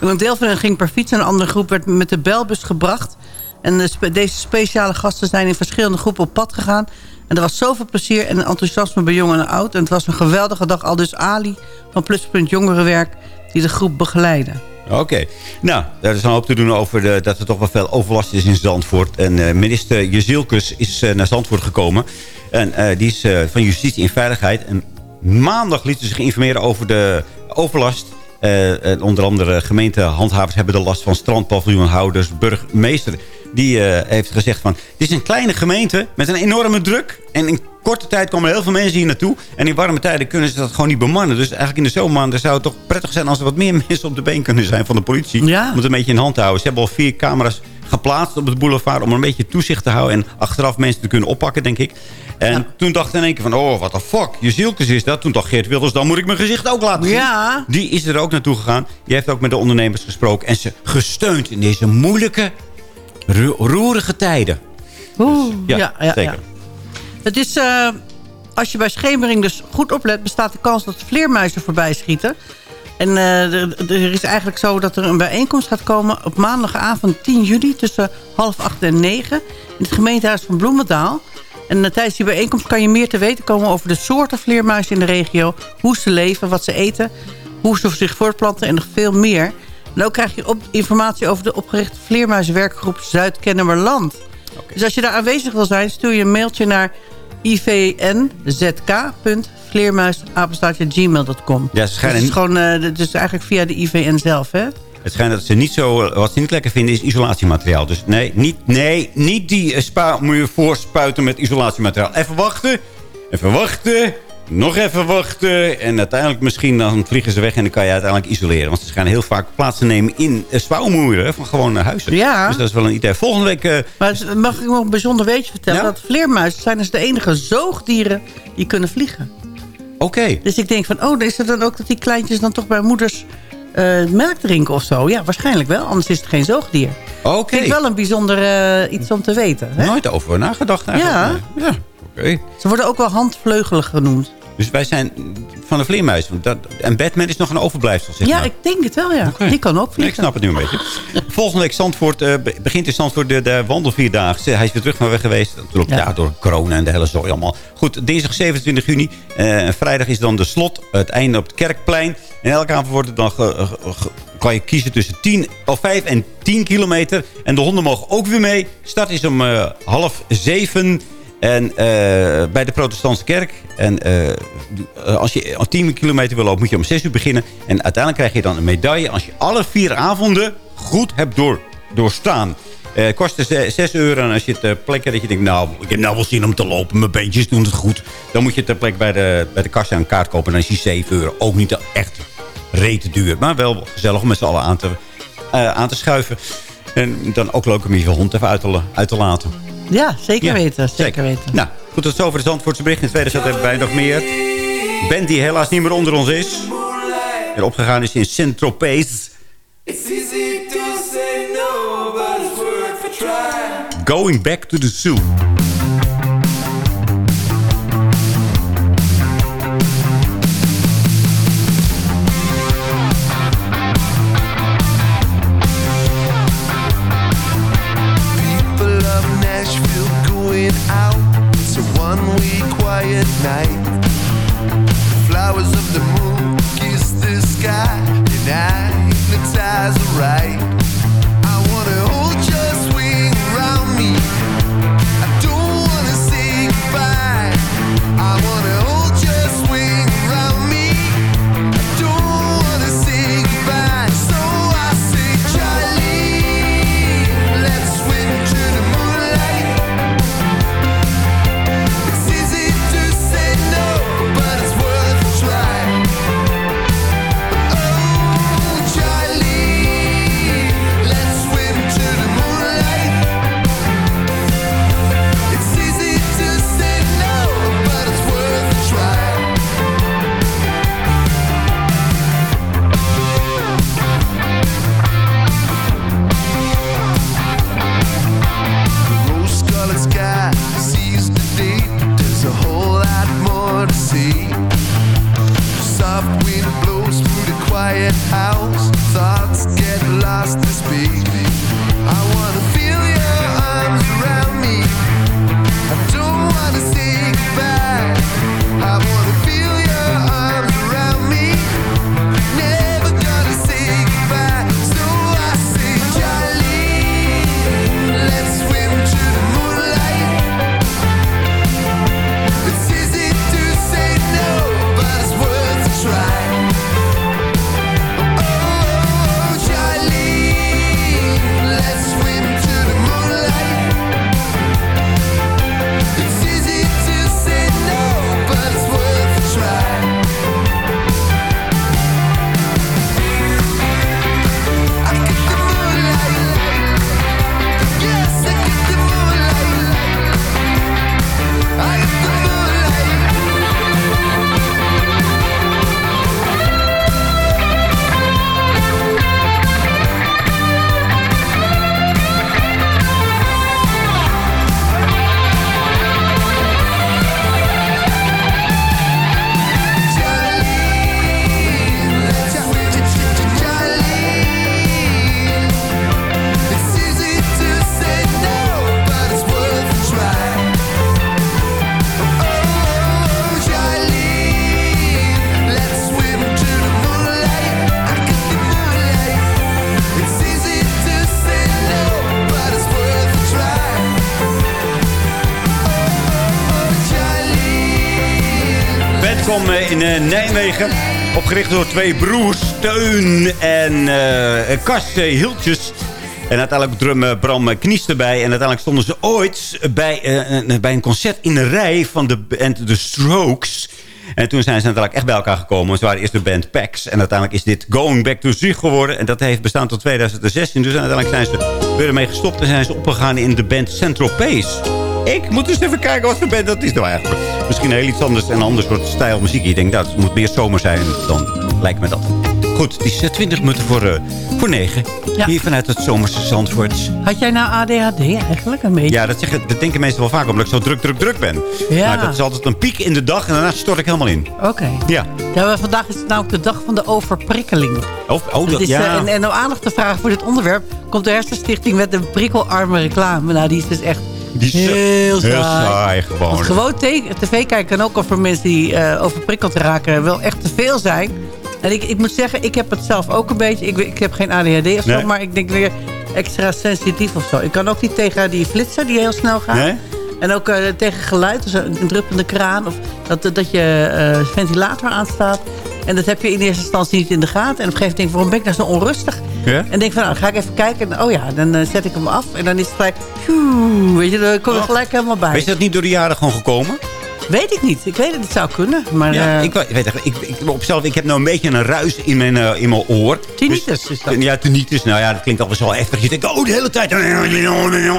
En een deel van hen ging per fiets en een andere groep werd met de belbus gebracht. En de deze speciale gasten zijn in verschillende groepen op pad gegaan. En er was zoveel plezier en enthousiasme bij jong en oud. En het was een geweldige dag. Al dus Ali van Pluspunt Jongerenwerk die de groep begeleidde. Oké. Nou, daar is een hoop te doen over de, dat er toch wel veel overlast is in Zandvoort. En uh, minister Jezilkus is uh, naar Zandvoort gekomen. En uh, die is van Justitie en Veiligheid. En maandag lieten ze zich informeren over de overlast. Onder andere gemeentehandhavers hebben de last van strandpaviljoenhouders. Burgemeester die uh, heeft gezegd van... het is een kleine gemeente met een enorme druk. En in korte tijd komen heel veel mensen hier naartoe. En in warme tijden kunnen ze dat gewoon niet bemannen. Dus eigenlijk in de zomermaanden zou het toch prettig zijn... als er wat meer mensen op de been kunnen zijn van de politie. Ja. Om het een beetje in hand te houden. Ze hebben al vier camera's geplaatst op het boulevard... om een beetje toezicht te houden en achteraf mensen te kunnen oppakken, denk ik. En ja. toen dacht in één keer van, oh, wat de fuck, je zieltjes is dat. Toen dacht Geert Wilders, dan moet ik mijn gezicht ook laten zien. Ja. Die is er ook naartoe gegaan. Die heeft ook met de ondernemers gesproken. En ze gesteund in deze moeilijke, roerige tijden. Oeh, dus, ja, ja, ja, zeker. Ja. Het is, uh, als je bij schemering dus goed oplet... bestaat de kans dat vleermuizen voorbij schieten. En uh, er, er, is eigenlijk zo dat er een bijeenkomst gaat komen... op maandagavond 10 juli tussen half acht en negen... in het gemeentehuis van Bloemendaal... En uh, tijdens die bijeenkomst kan je meer te weten komen over de soorten vleermuizen in de regio. Hoe ze leven, wat ze eten, hoe ze zich voortplanten en nog veel meer. En ook krijg je op informatie over de opgerichte vleermuizenwerkgroep Zuid-Kennemerland. Okay. Dus als je daar aanwezig wil zijn, stuur je een mailtje naar ivnzk.vleermuisapenstaartje.gmail.com. Ja, ze schijnen... Dus, het is gewoon, uh, dus eigenlijk via de IVN zelf, hè? Het schijnt dat ze niet zo... Wat ze niet lekker vinden is isolatiemateriaal. Dus nee, niet, nee, niet die spa moet je voorspuiten met isolatiemateriaal. Even wachten. Even wachten. Nog even wachten. En uiteindelijk misschien dan vliegen ze weg en dan kan je uiteindelijk isoleren. Want ze schijnen heel vaak plaats te nemen in spouwmoeren van gewone huizen. Ja. Dus dat is wel een idee. Volgende week... Uh, maar mag ik nog een bijzonder weetje vertellen? Ja? Dat vleermuizen zijn dus de enige zoogdieren die kunnen vliegen. Oké. Okay. Dus ik denk van, oh, is het dan ook dat die kleintjes dan toch bij moeders uh, melk drinken of zo? Ja, waarschijnlijk wel. Anders is het geen zoogdier. Oké. Okay. Vind ik wel een bijzonder uh, iets om te weten. Hè? Nooit over nagedacht eigenlijk. Ja. Nee. ja. Okay. Ze worden ook wel handvleugelen genoemd. Dus wij zijn van de vleermuis. Dat, en Batman is nog een overblijfsel, zeg Ja, maar. ik denk het wel, ja. Okay. Die kan ook vliegen. Nee, ik snap het nu een beetje. Volgende week Zandvoort, uh, begint in Zandvoort de, de wandelvierdaagse. Hij is weer terug van weg geweest. Natuurlijk ja. ja. door corona en de hele zooi allemaal. Goed, dinsdag 27 juni. Uh, vrijdag is dan de slot. Het einde op het Kerkplein. En elke avond wordt het dan ge, ge, ge, kan je kiezen tussen 10 of 5 en 10 kilometer. En de honden mogen ook weer mee. Start is om uh, half zeven. En uh, bij de protestantse kerk. En uh, als je 10 kilometer wil lopen, moet je om 6 uur beginnen. En uiteindelijk krijg je dan een medaille als je alle vier avonden goed hebt door, doorstaan. Uh, kost 6 euro. En als je ter plekke dat je denkt, nou, ik heb nou wel zin om te lopen. Mijn beentjes doen het goed. Dan moet je ter plekke bij de, bij de kassa een kaart kopen. En dan is die 7 euro. Ook niet echt rete duur. Maar wel gezellig om met z'n allen aan te eh, aan te schuiven. En dan ook leuk om je hond even uit te, uit te laten. Ja, zeker Ja, weten. Zeker, weten. Nou, goed, tot zover de Zandvoortse bericht. In het tweede zat hebben wij nog meer. Band die helaas niet meer onder ons is. En opgegaan is in Saint-Tropez. No. Going back to the zoo. Quiet night. The flowers of the moon kiss the sky, and I hypnotize right. Opgericht door twee broers, Teun en eh, eh, uh, Kast eh, Hiltjes. En uiteindelijk drummen Bram Knies erbij. En uiteindelijk stonden ze ooit bij, bij een concert in de rij van de band The Strokes. En toen zijn ze uiteindelijk echt bij elkaar gekomen. Ze waren eerst de band Pax. En uiteindelijk is dit Going Back to Zig geworden. En dat heeft bestaan tot 2016. Dus uiteindelijk zijn ze weer ermee gestopt. En zijn ze opgegaan in de band Central Pace. Ik moet eens even kijken wat voor band dat is nou eigenlijk. Misschien heel iets anders en een ander soort stijl muziek. Je denkt, nou, het moet meer zomer zijn. Dan lijkt me dat. Goed, het is eh, 20 minuten voor, eh, voor 9. Hier vanuit het zomerse Zandvoort. Had jij nou ADHD eigenlijk een beetje? Ja, dat, zeggen, dat denken mensen wel vaak, omdat ik zo druk, druk, druk ben. Ja. Maar dat is altijd een piek in de dag en daarna stort ik helemaal in. Oké. Ja. Ja, vandaag is het nou ook de dag van de overprikkeling. Of, oh, Het dat, is, ja. eh, en, en om aandacht te vragen voor dit onderwerp... komt de Hersenstichting met een prikkelarme reclame. Nou, die is dus echt Die heel heel saai. gewoon. Want gewoon te- tv kijken kan ook al voor mensen die eh, overprikkeld raken... wel echt te veel zijn. En ik, ik moet zeggen, ik heb het zelf ook een beetje. Ik, ik heb geen ADHD of zo, Nee. maar ik denk weer extra sensitief of zo. Ik kan ook niet tegen die flitser die heel snel gaat. Nee? En ook eh, tegen geluid, dus een een druppende kraan. Of dat, dat je eh, ventilator aanstaat. En dat heb je in eerste instantie niet in de gaten. En op een gegeven moment denk ik, waarom ben ik nou zo onrustig? Ja? En denk van, nou, ga ik even kijken. En, oh ja, dan eh, zet ik hem af. En dan is het gelijk, pjoe, weet je, dan kom je Oh. gelijk helemaal bij. Maar is dat niet door de jaren gewoon gekomen? Weet ik niet. Ik weet dat het zou kunnen. Maar, Ja, eh, ik, weet- weet ik, ik, op zelf, ik heb nou een beetje een ruis in mijn, eh, in mijn oor. Tinnitus is dat. Ja, tinnitus. Nou ja, dat klinkt alweer zo heftig. Je denkt, oh, de hele tijd.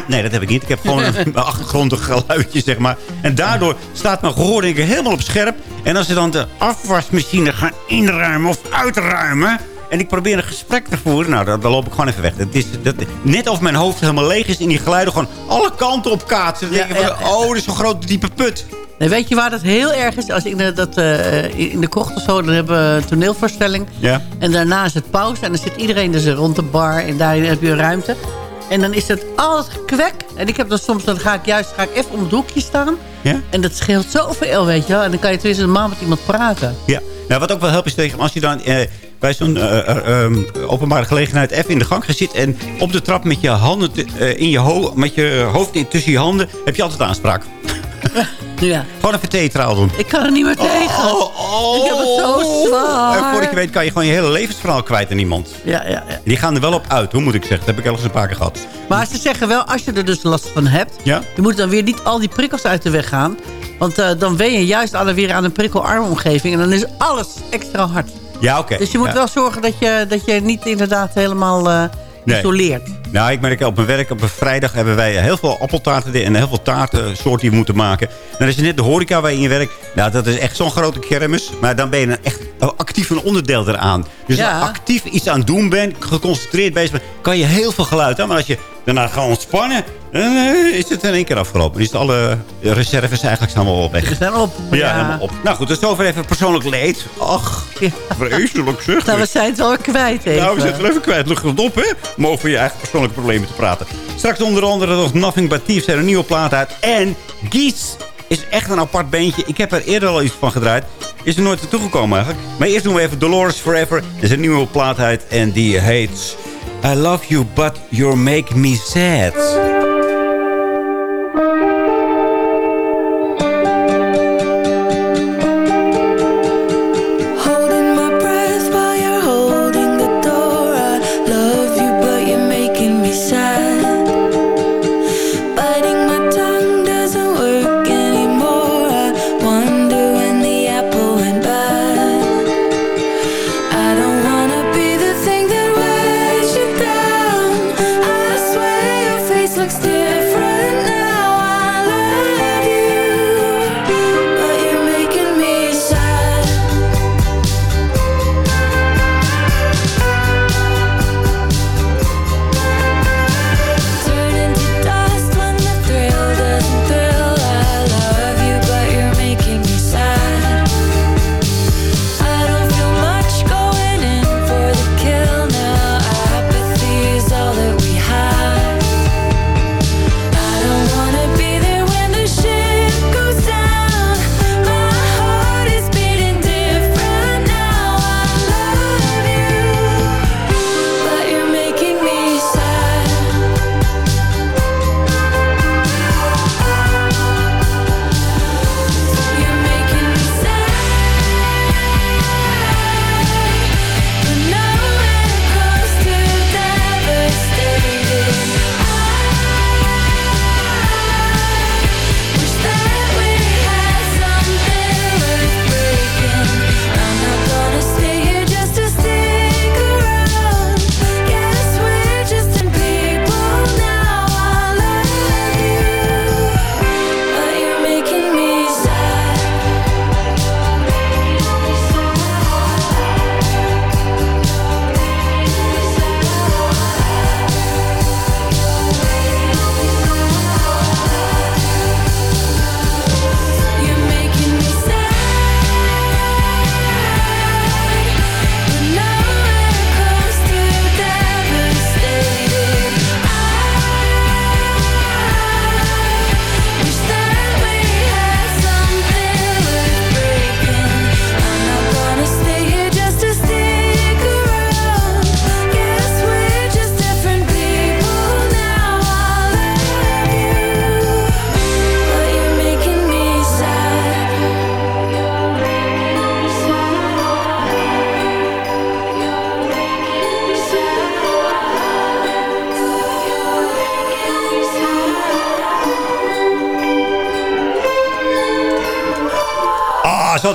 Nee, dat heb ik niet. Ik heb gewoon een achtergrondgeluidje, zeg maar. En daardoor staat mijn gehoor denk ik helemaal op scherp. En als ze dan de afwasmachine gaan inruimen of uitruimen... En ik probeer een gesprek te voeren. Nou, dan, dan loop ik gewoon even weg. Dat is, dat, net of mijn hoofd helemaal leeg is. En die geluiden gewoon alle kanten op kaatsen. Dan denk ik van, oh, dit is zo'n grote diepe put. Nee, weet je waar dat heel erg is? Als ik dat, eh, in de krocht of zo, dan hebben we een toneelvoorstelling. Ja. En daarna is het pauze. En dan zit iedereen dus rond de bar. En daarin heb je ruimte. En dan is het alles gekwek. En ik heb dan soms, dan ga ik juist ga ik even om het hoekje staan. Ja? En dat scheelt zoveel, weet je wel. En dan kan je tenminste een maand met iemand praten. Ja, nou, wat ook wel helpt is tegen als je dan eh, bij zo'n eh, eh, ehm, openbare gelegenheid even in de gang gaat zitten en op de trap met je handen eh, in je ho met je hoofd in, tussen je handen, heb je altijd aanspraak. Ja. Gewoon even theatraal doen. Ik kan er niet meer tegen. oh, ik heb het zo En zwaar. voordat je weet kan je gewoon je hele levensverhaal kwijt aan iemand. Ja, ja, ja. Die gaan er wel op uit, hoe moet ik zeggen. Dat heb ik al eens een paar keer gehad. Maar ze zeggen wel, als je er dus last van hebt... Ja? je moet dan weer niet al die prikkels uit de weg gaan. Want dan ben je juist alle weer aan een prikkelarme omgeving. En dan is alles extra hard. Ja, oké. Dus je moet Ja. wel zorgen dat je, dat je niet inderdaad helemaal eh Nee. isoleert. Nou, ik merk op mijn werk, op een vrijdag hebben wij heel veel appeltaarten en heel veel taartensoorten die we moeten maken. En dan is het net de horeca waar je in werkt. Nou, dat is echt zo'n grote kermis. Maar dan ben je een echt actief een onderdeel eraan. Dus als je actief iets aan het doen bent, geconcentreerd bezig bent, kan je heel veel geluid aan. Maar als je daarna gaat ontspannen, dan eh, is het in één keer afgelopen. Is het alle reserves eigenlijk zijn wel weg. Ze zijn op. Ja, helemaal op. Nou goed, dus zover even persoonlijk leed. Ach, vreselijk zeg. Nou, we zijn het al kwijt even. Nou, we zitten er even kwijt. Lucht het op, hè? Om over je eigen persoonlijke problemen te praten. Straks onder andere nog Nothing But Thieves en een nieuwe plaat uit. En Gies is echt een apart beentje. Ik heb er eerder al iets van gedraaid. Is er nooit naartoe gekomen eigenlijk. Maar eerst doen we even Dolores Forever. Er is een nieuwe plaat uit en die heet... I love you, but you make me sad.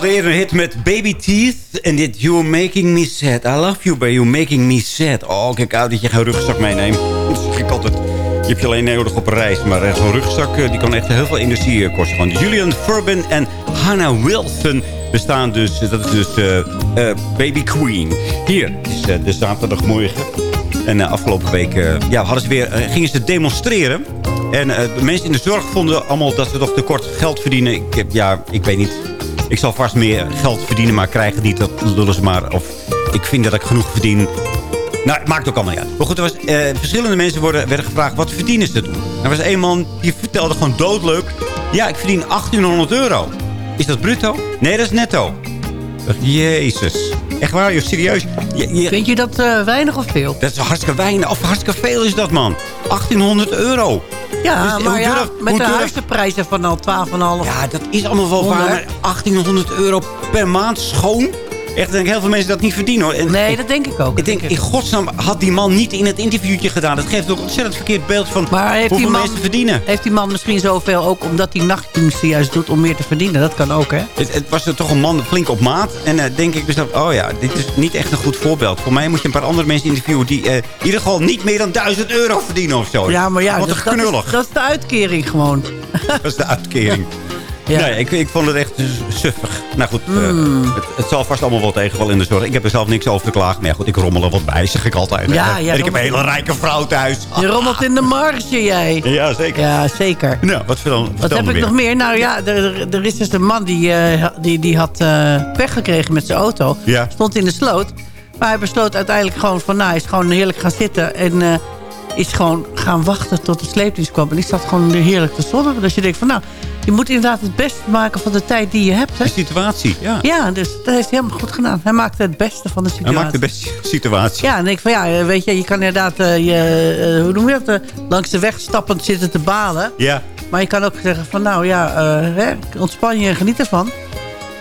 Hadden eerder een hit met Baby Teeth. En dit You're Making Me Sad. I love you, but you're making me sad. Oh, kijk uit dat je geen rugzak meeneemt. Dat ik altijd. Je hebt je alleen nodig op reis. Maar eh, zo'n rugzak eh, die kan echt heel veel energie eh, kosten. Gewoon Julian Furban en Hannah Wilson bestaan dus. Dat is dus Baby Queen. Hier is eh, de zaterdagmorgen. En afgelopen week ja, hadden ze weer, gingen ze demonstreren. En de mensen in de zorg vonden allemaal dat ze toch tekort geld verdienen. Ik, ja, ik weet niet. Ik zal vast meer geld verdienen, maar krijgen het niet. Dat lullen ze maar. Of ik vind dat ik genoeg verdien. Nou, het maakt ook allemaal niet uit. Maar goed, er was, eh, verschillende mensen worden, werden gevraagd... wat verdienen ze toen? Er was een man die vertelde gewoon doodleuk... ja, ik verdien 1800 euro. Is dat bruto? Nee, dat is netto. Jezus. Echt waar, joh, serieus. Je, je- Vind je dat eh, weinig of veel? dat is hartstikke weinig. Of hartstikke veel is dat, man. 1800 euro. Ja, Dus maar ja, durf- met de durf- huizenprijzen van al 12,5. Ja, dat is allemaal wel waar. Maar 1800 euro per maand schoon. Echt, ik denk heel veel mensen dat niet verdienen. Hoor. En, Nee, dat denk ik ook. Ik denk, in godsnaam had die man niet in het interviewtje gedaan. Dat geeft ook een ontzettend verkeerd beeld van Maar heeft hoeveel die, man, mensen verdienen. heeft die man misschien zoveel ook omdat hij nachtdiensten juist doet om meer te verdienen? Dat kan ook, hè? Het, het was er toch een man flink op maat. En eh, denk ik dus, oh ja, dit is niet echt een goed voorbeeld. Voor mij moet je een paar andere mensen interviewen... die eh, in ieder geval niet meer dan 1000 euro verdienen of zo. Ja, maar ja, Wat dat, dat, knullig. is, dat is de uitkering gewoon. Dat is de uitkering. Nee, ik, ik vond het echt suffig. Nou goed, eh, Hmm. het, het zal vast allemaal wel tegenvallen in de zorg. Ik heb er zelf niks over te klagen. Maar ja, goed, ik rommel er wat bij, zeg ik altijd. Ja, en ja, ik heb een hele rijke vrouw thuis. Je rommelt in de marge, jij. Ja, zeker. Ja, zeker. Nou, wat Wat heb ik weer. nog meer? Nou ja, er, is dus een man die, eh, die, die had eh, pech gekregen met zijn auto. Ja. Stond in de sloot. Maar hij besloot uiteindelijk gewoon van... Nou, hij is gewoon heerlijk gaan zitten. En is gewoon gaan wachten tot de sleepdienst kwam. En die zat gewoon heerlijk te zonnen. Dus je denkt van nou... Je moet inderdaad het beste maken van de tijd die je hebt. Hè? De situatie, ja. Ja, dus dat heeft hij helemaal goed gedaan. Hij maakte het beste van de Hij situatie. maakt de beste situatie. Ja, en ik van ja, weet je, je kan inderdaad, eh, je, eh, hoe noem je dat, eh, langs de weg stappend zitten te balen. Ja. Maar je kan ook zeggen van nou ja, eh, hè, ontspan je en geniet ervan.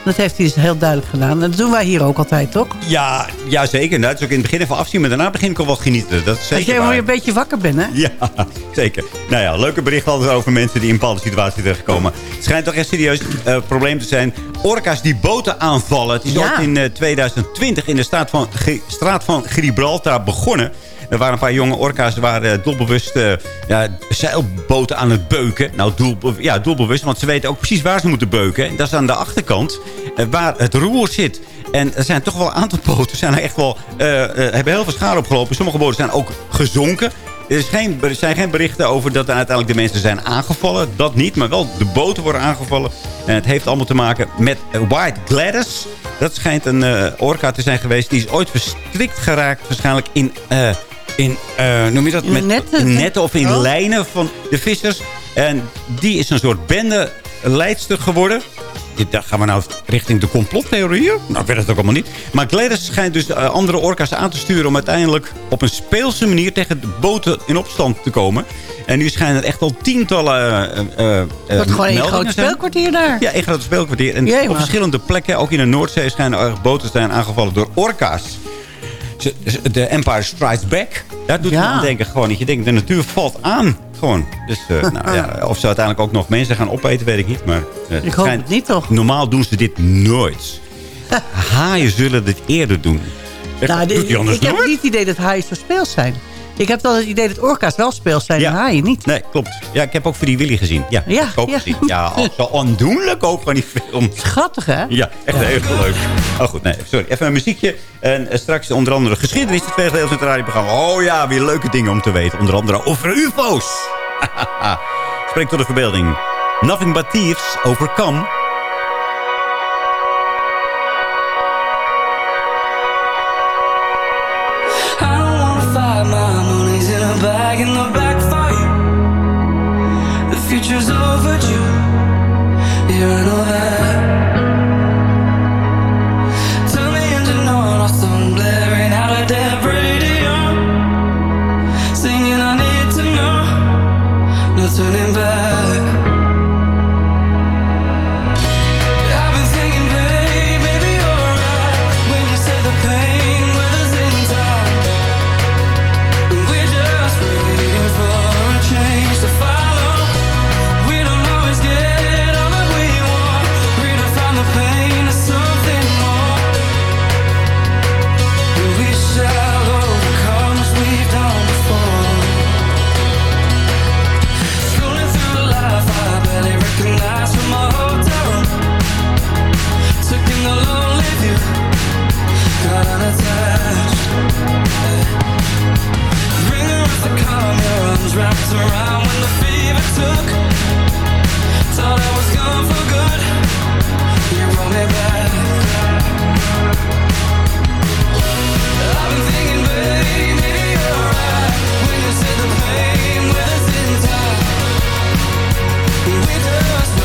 Dat heeft hij dus heel duidelijk gedaan. En dat doen wij hier ook altijd, toch? Ja, ja, zeker. Nou, het is ook in het begin even afzien, maar daarna begin ik al wat genieten. Dat is Als zeker jij waar. weer een beetje wakker bent, hè? Ja, zeker. Nou ja, leuke berichten altijd over mensen die in bepaalde situaties terechtkomen. Het schijnt toch echt serieus eh, probleem te zijn. Orka's die boten aanvallen. Het is Ja. in eh, 2020 in de staat van, straat van Gibraltar begonnen. Er waren een paar jonge orka's die waren eh, doelbewust eh, ja, zeilboten aan het beuken. Nou, doelbe ja, doelbewust, want ze weten ook precies waar ze moeten beuken. En dat is aan de achterkant, eh, waar het roer zit. En er zijn toch wel een aantal boten zijn er echt wel, hebben heel veel schade opgelopen. Sommige boten zijn ook gezonken. Er, geen, er zijn geen berichten over dat uiteindelijk de mensen zijn aangevallen. Dat niet, maar wel de boten worden aangevallen. En het heeft allemaal te maken met White Gladys. Dat schijnt een orka te zijn geweest. Die is ooit verstrikt geraakt waarschijnlijk in... in, eh, noem je dat? In netten? of in Oh. lijnen van de vissers. En die is een soort bende leidster geworden. Dan gaan we nou richting de complottheorieën? Nou, ik weet het ook allemaal niet. Maar Gladys schijnt dus eh, andere orka's aan te sturen... om uiteindelijk op een speelse manier tegen de boten in opstand te komen. En nu schijnen er echt al tientallen uh, uh, wordt gewoon één groot speelkwartier daar. Ja, één groot speelkwartier. En Jee, op verschillende plekken, ook in de Noordzee... schijnen er boten te zijn aangevallen door orka's. De Empire Strikes Back. Daar doet Ja. aan denken gewoon. Dat je denkt, de natuur valt aan. Gewoon. Dus, eh, nou, ja, of ze uiteindelijk ook nog mensen gaan opeten, weet ik niet. Maar, eh, Ik hoop schijnt- het niet, toch? Normaal doen ze dit nooit. Haaien zullen dit eerder doen. Nou, ik heb niet het idee dat haaien zo speels zijn. Ik heb wel het idee dat orka's wel speels zijn en haaien niet. Nee, klopt. Ja, ik heb ook Free Willy gezien. Ja, Ja, heb ik ook ja. gezien. Ja, zo ondoenlijk ook van die film. Schattig, hè? Ja, echt heel leuk. Oh goed, nee, sorry. Even een muziekje. En eh, straks onder andere geschiedenis. Het tweede deel van het radioprogramma. Oh ja, weer leuke dingen om te weten. Onder andere over ufo's. Spreek tot de verbeelding. Nothing but thieves overcome. does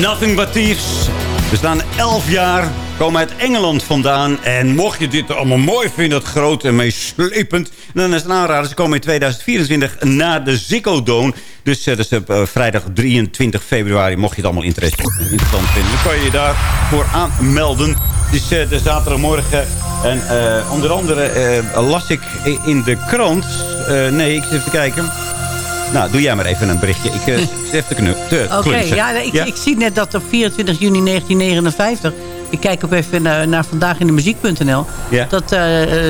Nothing But Thieves. We staan 11 jaar, komen uit Engeland vandaan. En mocht je dit allemaal mooi vinden, dat groot en meeslepend... dan is het een aanrader. Ze komen in 2024 naar de Ziggo. Dus dat is op eh, vrijdag 23 februari, mocht je het allemaal interessant vinden. Dan kan je je daarvoor aanmelden. Het is eh, de zaterdagmorgen. En eh, onder andere las ik in de krant... nee, ik zit even kijken... Nou, doe jij maar even een berichtje. Ik zit even te Oké, ja, ik, ik zie net dat op 24 juni 1959... Ik kijk ook even naar, naar vandaag in de muziek.nl. Ja. Dat eh,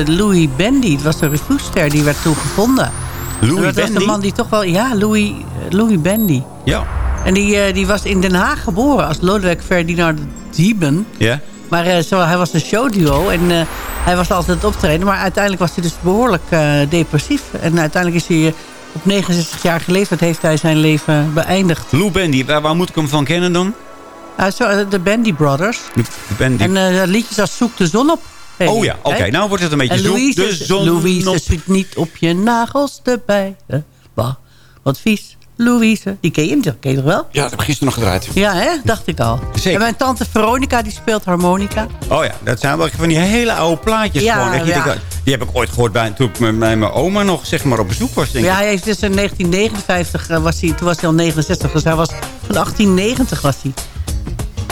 Louis Bandy, het was een refuester, die werd toen gevonden. Louis dat was de man die toch wel... Ja, Louis, eh, Louis Bandy. Ja. En die, die was in Den Haag geboren als Lodewijk Ferdinand Dieben. Ja? Maar zo, hij was een showduo en hij was altijd optreden. Maar uiteindelijk was hij dus behoorlijk eh, depressief. En uiteindelijk is hij op 69 jaar leeftijd heeft hij zijn leven beëindigd. Lou Bandy, waar, waar moet ik hem van kennen dan? Uh, de Bandy Brothers. De. En eh, liedjes als Zoek de zon op. Hey, Oh ja, oké. Nou wordt het een beetje zoek Louise, de zon Louise op. zit niet op je nagels erbij. Bah, wat vies. Louise, die ken je, die ken je toch wel? Ja, dat heb ik gisteren nog gedraaid. Ja, hè? dacht ik al. Zeker. En mijn tante Veronica, die speelt harmonica. Oh ja, dat zijn wel van die hele oude plaatjes Ja, gewoon. echt. Ja. Die heb ik ooit gehoord bij, toen ik met mijn oma nog zeg maar, op bezoek was. Denk Ja, ik. hij heeft dus in 1959, eh, was hij, toen was hij al 69. Dus hij was van 1890 was hij.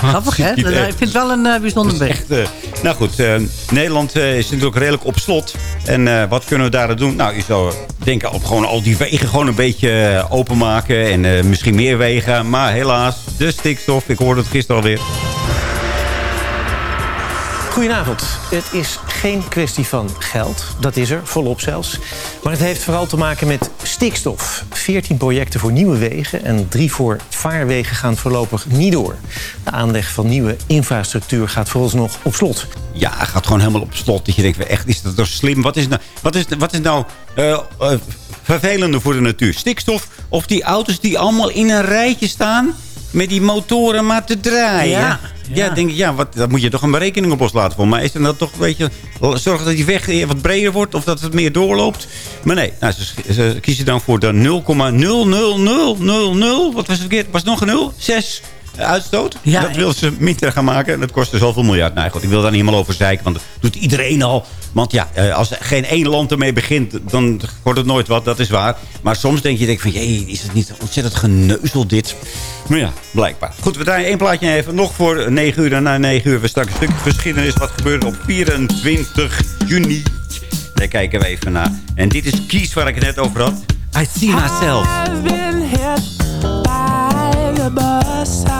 Grappig, hè? Ik vind het wel een eh, bijzonder bericht. Echt, eh, nou goed, eh, Nederland is natuurlijk redelijk op slot. En eh, wat kunnen we daar doen? Nou, je zou denken op gewoon al die wegen gewoon een beetje openmaken. En eh, misschien meer wegen. Maar helaas, de stikstof. Ik hoorde het gisteren alweer. Goedenavond. Het is geen kwestie van geld. Dat is er, volop zelfs. Maar het heeft vooral te maken met stikstof. 14 projecten voor nieuwe wegen en drie voor vaarwegen gaan voorlopig niet door. De aanleg van nieuwe infrastructuur gaat vooralsnog op slot. Ja, gaat gewoon helemaal op slot. Dat je denkt, echt, is dat toch slim? Wat is nou, wat is, wat is nou eh, eh, vervelender voor de natuur? Stikstof of die auto's die allemaal in een rijtje staan... met die motoren maar te draaien? Ja, Ja, denk ik, ja, wat, daar moet je toch een berekening op loslaten voor. Maar is het dan toch een beetje... Zorgen dat die weg wat breder wordt of dat het meer doorloopt? Maar nee, nou, ze, ze kiezen dan voor de 0,00000. Wat was het verkeerd? Was het nog een 0? 6 uitstoot. Ja, dat wil ze minder gaan maken. En dat kost dus zoveel miljard. Nou goed, ik wil daar niet helemaal over zeiken. Want dat doet iedereen al. Want ja, eh, als geen één land ermee begint, dan wordt het nooit wat. Dat is waar. Maar soms denk je denk van, jee, is het niet ontzettend geneuzel dit? Maar ja, blijkbaar. Goed, we draaien één plaatje even. Nog voor 9 uur en na 9 uur. We starten een stuk geschiedenis. Wat gebeurde op 24 juni. Daar kijken we even naar. En dit is Kies waar ik het net over had. I see myself. By the bus of